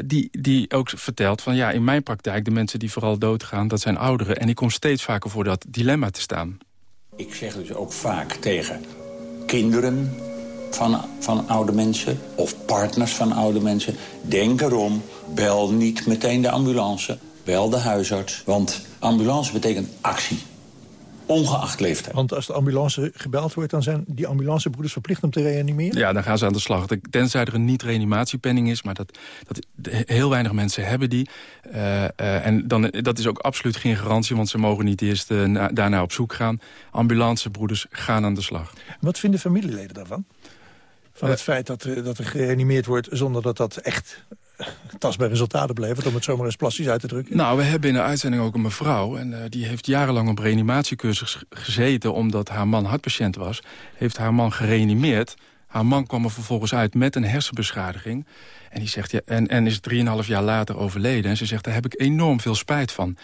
die, die ook vertelt van ja, in mijn praktijk... de mensen die vooral doodgaan, dat zijn ouderen. En ik kom steeds vaker voor dat dilemma te staan. Ik zeg dus ook vaak tegen kinderen van, van oude mensen of partners van oude mensen. Denk erom, bel niet meteen de ambulance, bel de huisarts. Want ambulance betekent actie. Ongeacht leeftijd. Want als de ambulance gebeld wordt... dan zijn die ambulancebroeders verplicht om te reanimeren? Ja, dan gaan ze aan de slag. Tenzij er een niet-reanimatiepenning is. Maar dat, dat, heel weinig mensen hebben die. Uh, uh, en dan, dat is ook absoluut geen garantie... want ze mogen niet eerst uh, na, daarna op zoek gaan. Ambulancebroeders gaan aan de slag. Wat vinden familieleden daarvan? Van het feit dat, dat er gereanimeerd wordt zonder dat dat echt tastbaar resultaat oplevert... om het zomaar eens plastisch uit te drukken? Nou, we hebben in de uitzending ook een mevrouw... en uh, die heeft jarenlang op reanimatiecursus gezeten... omdat haar man hartpatiënt was. Heeft haar man gereanimeerd. Haar man kwam er vervolgens uit met een hersenbeschadiging. En, die zegt, ja, en, en is 3,5 jaar later overleden. En ze zegt, daar heb ik enorm veel spijt van.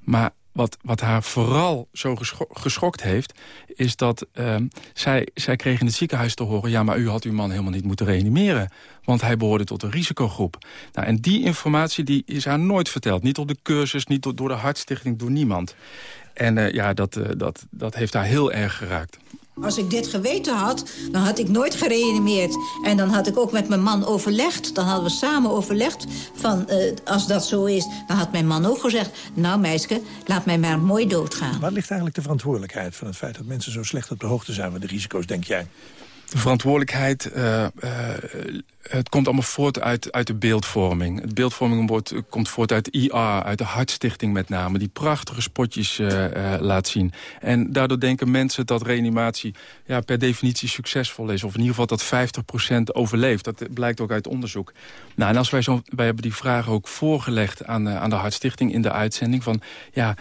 Maar wat, wat haar vooral zo geschokt heeft... is dat uh, zij, zij kreeg in het ziekenhuis te horen... ja, maar u had uw man helemaal niet moeten reanimeren. Want hij behoorde tot een risicogroep. Nou, en die informatie die is haar nooit verteld. Niet op de cursus, niet door, de Hartstichting, door niemand. En uh, ja, dat, uh, dat, dat heeft haar heel erg geraakt. Als ik dit geweten had, dan had ik nooit gereanimeerd. En dan had ik ook met mijn man overlegd. Dan hadden we samen overlegd van, uh, als dat zo is... dan had mijn man ook gezegd... nou meisje, laat mij maar mooi doodgaan. Waar ligt eigenlijk de verantwoordelijkheid van het feit... dat mensen zo slecht op de hoogte zijn van de risico's, denk jij? De verantwoordelijkheid, uh, uh, het komt allemaal voort uit, uit de beeldvorming. Het beeldvorming wordt, komt voort uit IR, uit de Hartstichting met name... die prachtige spotjes uh, laat zien. En daardoor denken mensen dat reanimatie ja, per definitie succesvol is. Of in ieder geval dat 50% overleeft. Dat blijkt ook uit onderzoek. Nou, en als wij, zo, wij hebben die vraag ook voorgelegd aan, aan de Hartstichting in de uitzending... van ja,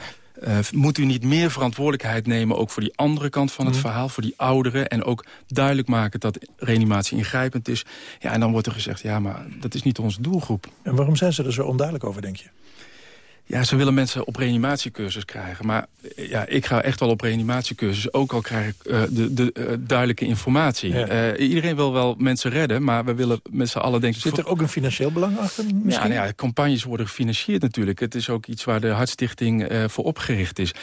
uh, moet u niet meer verantwoordelijkheid nemen... ook voor die andere kant van het mm. verhaal, voor die ouderen... en ook duidelijk maken dat reanimatie ingrijpend is. Ja, en dan wordt er gezegd, ja, maar dat is niet onze doelgroep. En waarom zijn ze er zo onduidelijk over, denk je? Ja, ze willen mensen op reanimatiecursus krijgen. Maar ja, ik ga echt wel op reanimatiecursus. Ook al krijg ik uh, de, de uh, duidelijke informatie. Ja. Uh, iedereen wil wel mensen redden, maar we willen met z'n allen denken... Zit er ook een financieel belang achter misschien? Ja, nou ja, campagnes worden gefinancierd natuurlijk. Het is ook iets waar de Hartstichting voor opgericht is.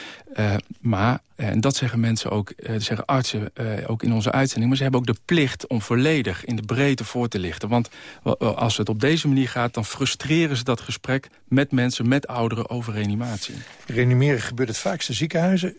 maar, en dat zeggen mensen ook, zeggen artsen ook in onze uitzending... maar ze hebben ook de plicht om volledig in de breedte voor te lichten. Want als het op deze manier gaat, dan frustreren ze dat gesprek met mensen, met ouderen over reanimatie. Reanimeren gebeurt het vaakst in ziekenhuizen.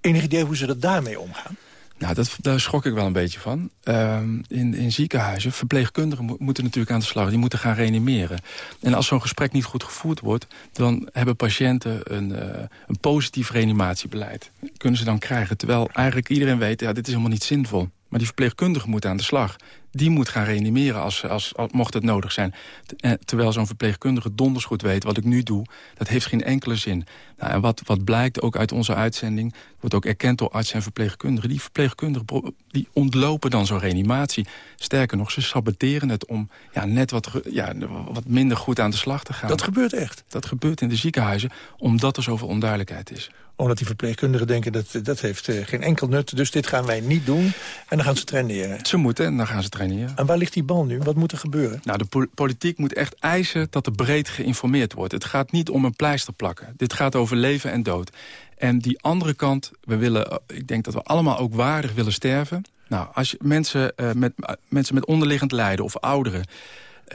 Enig idee hoe ze er daarmee omgaan? Nou, dat, daar schrok ik wel een beetje van. Uh, in, in ziekenhuizen, verpleegkundigen mo moeten natuurlijk aan de slag. Die moeten gaan reanimeren. En als zo'n gesprek niet goed gevoerd wordt... dan hebben patiënten een, uh, een positief reanimatiebeleid. Kunnen ze dan krijgen. Terwijl eigenlijk iedereen weet, ja, dit is helemaal niet zinvol. Maar die verpleegkundigen moeten aan de slag. Die moet gaan reanimeren als, als, als mocht het nodig zijn. Eh, terwijl zo'n verpleegkundige donders goed weet... wat ik nu doe, dat heeft geen enkele zin. Nou, en wat, wat blijkt ook uit onze uitzending... wordt ook erkend door artsen en verpleegkundigen... die verpleegkundigen die ontlopen dan zo'n reanimatie. Sterker nog, ze saboteren het om ja, net wat, ja, wat minder goed aan de slag te gaan. Dat gebeurt echt? Dat gebeurt in de ziekenhuizen, omdat er zoveel onduidelijkheid is omdat die verpleegkundigen denken dat dat heeft uh, geen enkel nut. Dus dit gaan wij niet doen. En dan gaan ze traineren. Ze moeten en dan gaan ze traineren. En waar ligt die bal nu? Wat moet er gebeuren? Nou, de politiek moet echt eisen dat er breed geïnformeerd wordt. Het gaat niet om een pleister plakken. Dit gaat over leven en dood. En die andere kant, we willen, eh, ik denk dat we allemaal ook waardig willen sterven. Nou, als je mensen, uh, met, mensen met onderliggend lijden of ouderen...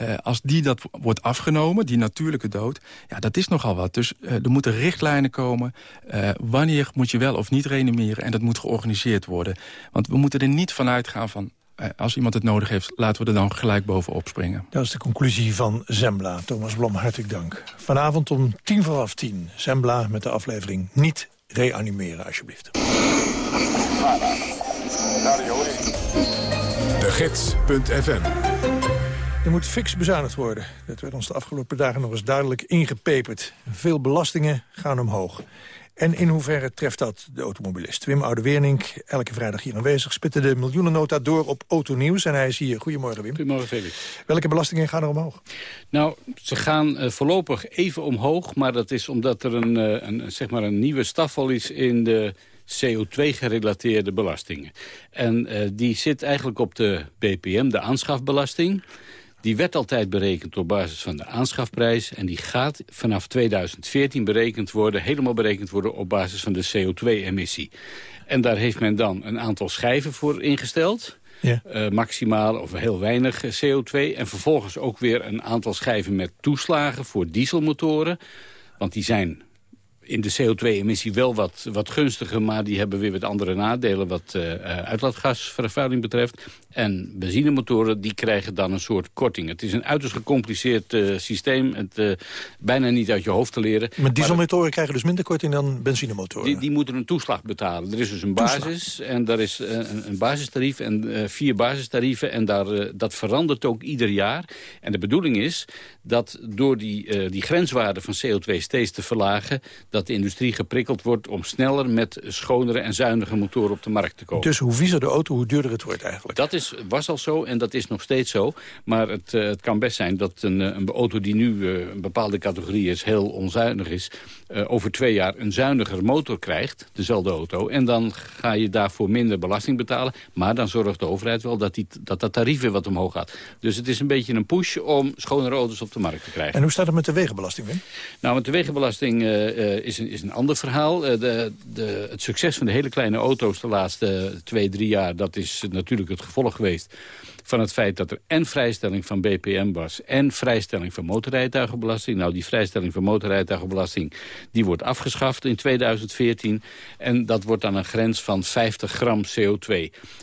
Uh, als die dat wordt afgenomen, die natuurlijke dood... ja, dat is nogal wat. Dus uh, er moeten richtlijnen komen. Uh, wanneer moet je wel of niet reanimeren? En dat moet georganiseerd worden. Want we moeten er niet van uitgaan van... als iemand het nodig heeft, laten we er dan gelijk bovenop springen. Dat is de conclusie van Zembla. Thomas Blom, hartelijk dank. Vanavond om tien voor half tien. Zembla met de aflevering Niet reanimeren, alsjeblieft. De Gids.fm er moet fix bezuinigd worden. Dat werd ons de afgelopen dagen nog eens duidelijk ingepeperd. Veel belastingen gaan omhoog. En in hoeverre treft dat de automobilist? Wim Oude-Wernink, elke vrijdag hier aanwezig... spitte de miljoenennota door op Autonieuws. En hij is hier. Goedemorgen, Wim. Goedemorgen, Felix. Welke belastingen gaan er omhoog? Nou, ze gaan uh, voorlopig even omhoog. Maar dat is omdat er een, uh, een, zeg maar een nieuwe stafval is in de CO2-gerelateerde belastingen. En uh, die zit eigenlijk op de BPM, de aanschafbelasting... Die werd altijd berekend op basis van de aanschafprijs... en die gaat vanaf 2014 berekend worden, helemaal berekend worden... op basis van de CO2-emissie. En daar heeft men dan een aantal schijven voor ingesteld... Ja. Uh, maximaal of heel weinig CO2. En vervolgens ook weer een aantal schijven met toeslagen voor dieselmotoren. Want die zijn in de CO2-emissie wel wat, wat gunstiger... maar die hebben weer wat andere nadelen wat uh, uitlaatgasvervuiling betreft. En benzinemotoren die krijgen dan een soort korting. Het is een uiterst gecompliceerd uh, systeem. Het uh, bijna niet uit je hoofd te leren. Maar dieselmotoren maar, krijgen dus minder korting dan benzinemotoren? Die, die, moeten een toeslag betalen. Er is dus een basis en daar is een, een basistarief en vier basistarieven. En daar, dat verandert ook ieder jaar. En de bedoeling is dat door die, die grenswaarden van CO2 steeds te verlagen dat de industrie geprikkeld wordt om sneller met schonere en zuinige motoren op de markt te komen. Dus hoe viezer de auto, hoe duurder het wordt eigenlijk? Dat is, was al zo en dat is nog steeds zo. Maar het, uh, het kan best zijn dat een, eh, een auto die nu uh, een bepaalde categorie is, heel onzuinig is, uh, over twee jaar een zuiniger motor krijgt, dezelfde auto. En dan ga je daarvoor minder belasting betalen. Maar dan zorgt de overheid wel dat die, dat, dat tarief weer wat omhoog gaat. Dus het is een beetje een push om schonere auto's op de markt te krijgen. En hoe staat het met de wegenbelasting, Wim? Nou, met de wegenbelasting is, een, is een ander verhaal. de, de, het succes van de hele kleine auto's de laatste twee, drie jaar... dat is natuurlijk het gevolg geweest van het feit dat er en vrijstelling van BPM was... en vrijstelling van motorrijtuigenbelasting. Nou, die vrijstelling van motorrijtuigenbelasting die wordt afgeschaft in 2014. En dat wordt dan een grens van 50 gram CO2.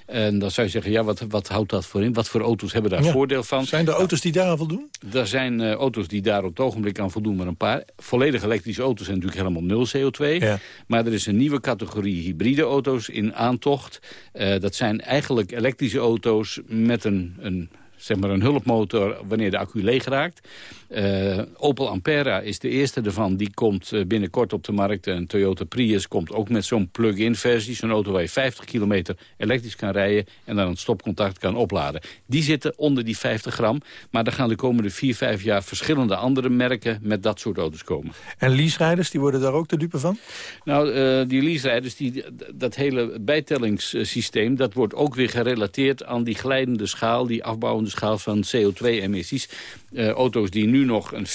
En dan zou je zeggen, ja, wat, wat houdt dat voor in? Wat voor auto's hebben daar voordeel van? Zijn er auto's die daar aan voldoen? Er zijn uh, auto's die daar op het ogenblik aan voldoen, maar een paar. Volledig elektrische auto's zijn natuurlijk helemaal nul CO2. Ja. Maar er is een nieuwe categorie hybride auto's in aantocht. Uh, dat zijn eigenlijk elektrische auto's met een een, een zeg maar een hulpmotor wanneer de accu leeg raakt. Uh, Opel Ampera is de eerste ervan. Die komt uh, binnenkort op de markt. En Toyota Prius komt ook met zo'n plug-in versie. Zo'n auto waar je 50 kilometer elektrisch kan rijden... en dan een stopcontact kan opladen. Die zitten onder die 50 gram. Maar er gaan de komende 4, 5 jaar verschillende andere merken... met dat soort auto's komen. En leaserijders, die worden daar ook de dupe van? Nou, uh, die leaserijders, die, dat hele bijtellingssysteem... dat wordt ook weer gerelateerd aan die glijdende schaal... die afbouwende schaal van CO2-emissies. auto's die nu nog een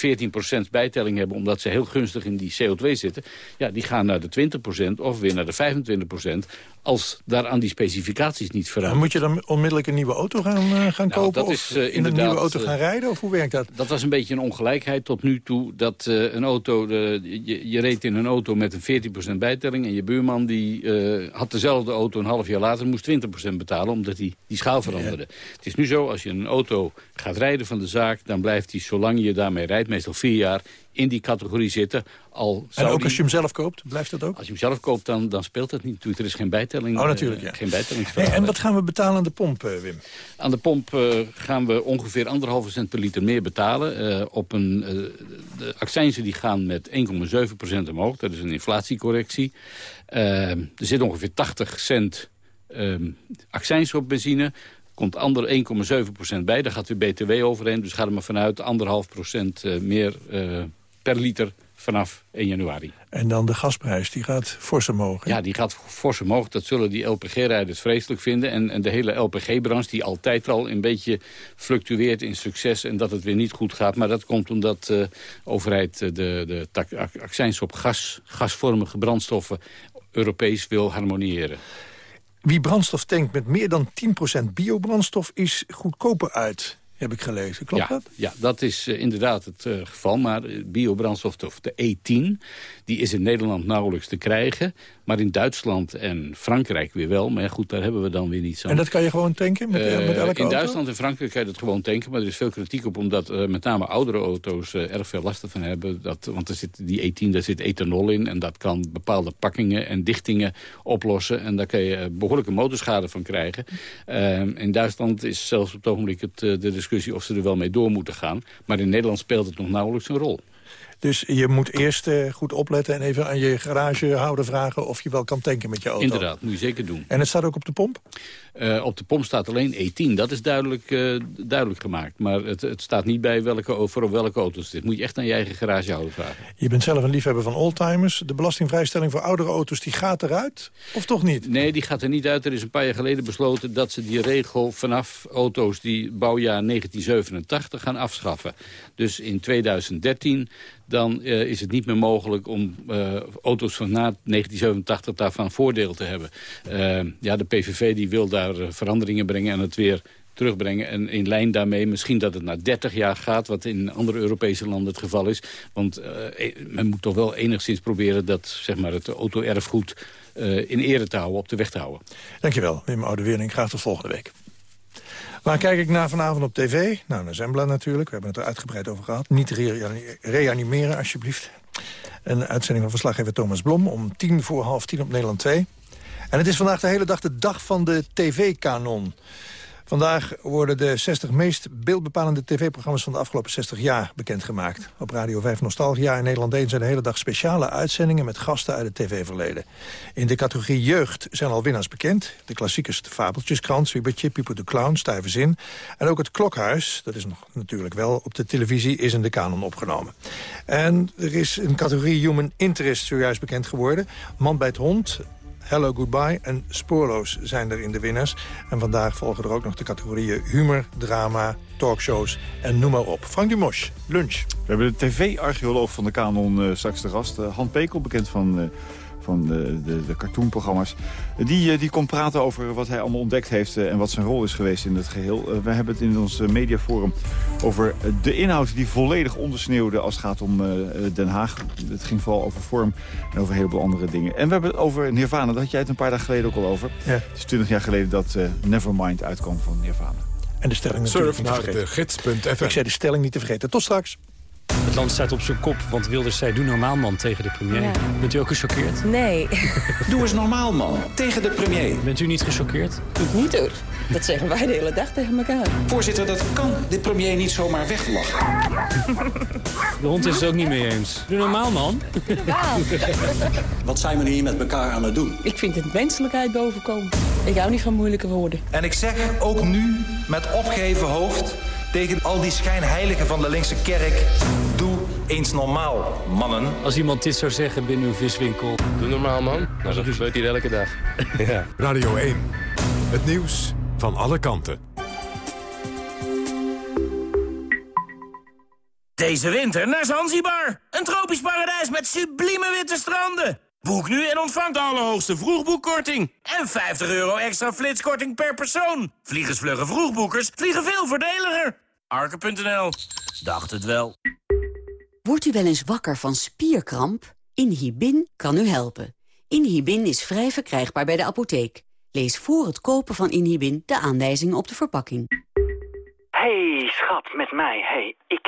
14% bijtelling hebben... omdat ze heel gunstig in die CO2 zitten... ja, die gaan naar de 20% of weer naar de 25% als daar aan die specificaties niet veranderen. Moet je dan onmiddellijk een nieuwe auto gaan, uh, gaan nou, kopen? Is, uh, in een nieuwe auto gaan rijden? Of hoe werkt dat? Dat was een beetje een ongelijkheid tot nu toe. Dat uh, een auto, je, je, reed in een auto met een 14% bijtelling... en je buurman die had dezelfde auto een half jaar later... moest 20% betalen omdat hij die schaal veranderde. Ja. Het is nu zo, als je een auto gaat rijden van de zaak... dan blijft die, zolang je daarmee rijdt, meestal vier jaar in die categorie zitten. Al En ook die- als je hem zelf koopt, blijft dat ook? Als je hem zelf koopt, dan, dan speelt dat niet natuurlijk. Er is geen bijtelling. Oh, natuurlijk, eh, ja. Geen Hey, bijtellingsverhaal. en wat gaan we betalen aan de pomp, eh, Wim? Aan de pomp eh, gaan we ongeveer anderhalve cent per liter meer betalen. Eh, op een, eh, de accijnzen die gaan met 1,7% omhoog. Dat is een inflatiecorrectie. Eh, er zit ongeveer 80 cent ehm accijns op benzine. Komt ander 1,7% bij. Daar gaat weer BTW overheen. Dus ga er maar vanuit anderhalf procent eh, meer eh, per liter vanaf 1 januari. En dan de gasprijs, die gaat fors omhoog. hè? Ja, die gaat fors omhoog. Dat zullen die LPG-rijders vreselijk vinden. En, en de hele LPG-branche die altijd al een beetje fluctueert in succes... en dat het weer niet goed gaat. Maar dat komt omdat de overheid eh, de, de accijns op gas, gasvormige brandstoffen... Europees wil harmoniëren. Wie brandstof tankt met meer dan 10% biobrandstof is goedkoper uit, heb ik gelezen. Klopt ja, dat? Ja, dat is eh, inderdaad het eh, geval. Maar eh, biobrandstof, of de E10, die is in Nederland nauwelijks te krijgen. Maar in Duitsland en Frankrijk weer wel. Maar ja, goed, daar hebben we dan weer niet zo. En dat kan je gewoon tanken met, Eh, met elke in auto? Duitsland en Frankrijk kan je dat gewoon tanken. Maar er is veel kritiek op, omdat eh, met name oudere auto's eh, erg veel last van hebben. Dat, want er zit, die E10, daar zit ethanol in. En dat kan bepaalde pakkingen en dichtingen oplossen. En daar kan je eh, behoorlijke motorschade van krijgen. In Duitsland is zelfs op het ogenblik het, de discussie of ze er wel mee door moeten gaan. Maar in Nederland speelt het nog nauwelijks een rol. Dus je moet eerst eh, goed opletten en even aan je garagehouder vragen... of je wel kan tanken met je auto. Inderdaad, moet je zeker doen. En het staat ook op de pomp? Eh, op de pomp staat alleen E10. Dat is duidelijk, eh, duidelijk gemaakt. Maar het, het staat niet bij welke, voor welke auto's dit. Moet je echt aan je eigen garagehouder vragen. Je bent zelf een liefhebber van oldtimers. De belastingvrijstelling voor oudere auto's die gaat eruit? Of toch niet? Nee, die gaat er niet uit. Er is een paar jaar geleden besloten dat ze die regel vanaf auto's die bouwjaar 1987 gaan afschaffen. Dus in 2013 dan eh, is het niet meer mogelijk om eh, auto's van na 1987 daarvan voordeel te hebben. Eh, ja, de PVV die wil daar veranderingen brengen en het weer terugbrengen. En in lijn daarmee misschien dat het naar 30 jaar gaat... wat in andere Europese landen het geval is. Want eh, men moet toch wel enigszins proberen... dat zeg maar, het auto-erfgoed in ere te houden, op de weg te houden. Dankjewel, Wim Oudewering. Graag tot volgende week. Waar kijk ik naar vanavond op tv? Nou, naar Zembla natuurlijk. We hebben het er uitgebreid over gehad. Niet rea- reanimeren, alsjeblieft. Een uitzending van verslaggever Thomas Blom... om tien voor half tien op Nederland 2. En het is vandaag de hele dag de dag van de tv-kanon. Vandaag worden de 60 meest beeldbepalende tv-programma's van de afgelopen 60 jaar bekendgemaakt. Op Radio 5 Nostalgia in Nederland 1 zijn de hele dag speciale uitzendingen met gasten uit het tv-verleden. In de categorie jeugd zijn al winnaars bekend. De klassiekers de Fabeltjeskrant, Zwiebertje, Pieper de Clown, Stijve Zin. En ook het Klokhuis, dat is nog natuurlijk wel op de televisie, is in de kanon opgenomen. En er is een categorie Human Interest zojuist bekend geworden. Man bij het hond, Hello Goodbye en Spoorloos zijn er in de winnaars. En vandaag volgen er ook nog de categorieën humor, drama, talkshows en noem maar op. Frank Dumos, lunch. We hebben de tv-archeoloog van de Canon eh, straks te gast. eh, Han Pekel, bekend van, eh, van de, de, de cartoonprogramma's. Die, eh, die komt praten over wat hij allemaal ontdekt heeft... eh, en wat zijn rol is geweest in het geheel. Eh, we hebben het in ons mediaforum over de inhoud die volledig ondersneeuwde... als het gaat om eh, Den Haag. Het ging vooral over vorm en over een heleboel andere dingen. En we hebben het over Nirvana. Daar had jij het een paar dagen geleden ook al over. Ja. Het is twintig jaar geleden dat eh, Nevermind uitkwam van Nirvana. En de stelling Surf natuurlijk niet te naar vergeten. de gids.fm. Ik zei de stelling niet te vergeten. Tot straks. Het land staat op zijn kop, want Wilders zei doe normaal man tegen de premier. Ja. Bent u ook gechoqueerd? Nee. <laughs> Doe eens normaal man tegen de premier. Bent u niet gechoqueerd? Ik niet hoor. Dat zeggen wij de hele dag tegen elkaar. Voorzitter, dat kan de premier niet zomaar weglachen. De hond is het ook niet mee eens. Doe normaal man. <laughs> Wat zijn we hier met elkaar aan het doen? Ik vind het menselijkheid bovenkomen. Ik hou niet van moeilijke woorden. En ik zeg ook nu met opgeheven hoofd tegen al die schijnheiligen van de linkse kerk... doe eens normaal, mannen. Als iemand dit zou zeggen binnen uw viswinkel. Doe normaal, man. Nou, dat gebeurt hier elke dag. <laughs> Ja. Radio 1. Het nieuws van alle kanten. Deze winter naar Zanzibar. Een tropisch paradijs met sublieme witte stranden. Boek nu en ontvang de allerhoogste vroegboekkorting. En 50 euro extra flitskorting per persoon. Vliegensvlugge vroegboekers vliegen veel voordeliger. Arke.nl. Dacht het wel. Wordt u wel eens wakker van spierkramp? Inhibin kan u helpen. Inhibin is vrij verkrijgbaar bij de apotheek. Lees voor het kopen van Inhibin de aanwijzingen op de verpakking. Hey, schat, met mij. Hey, ik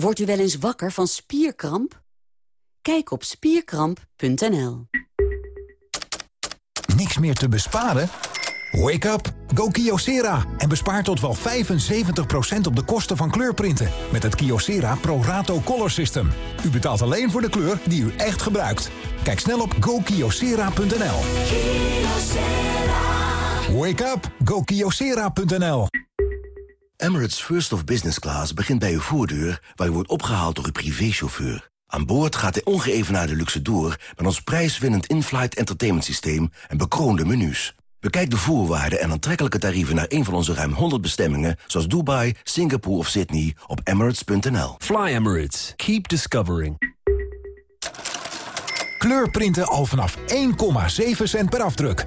Wordt u wel eens wakker van spierkramp? Kijk op spierkramp.nl. Niks meer te besparen? Wake up, go Kyocera en bespaar tot wel 75% op de kosten van kleurprinten met het Kyocera Pro Rato Color System. U betaalt alleen voor de kleur die u echt gebruikt. Kijk snel op gokyocera.nl. Wake up, go Kyocera.nl. Emirates First of Business Class begint bij uw voordeur... waar u wordt opgehaald door uw privéchauffeur. Aan boord gaat de ongeëvenaarde luxe door... met ons prijswinnend in-flight entertainment systeem en bekroonde menus. Bekijk de voorwaarden en aantrekkelijke tarieven... naar een van onze ruim 100 bestemmingen... zoals Dubai, Singapore of Sydney op emirates.nl. Fly Emirates. Keep discovering. Kleurprinten al vanaf 1,7 cent per afdruk.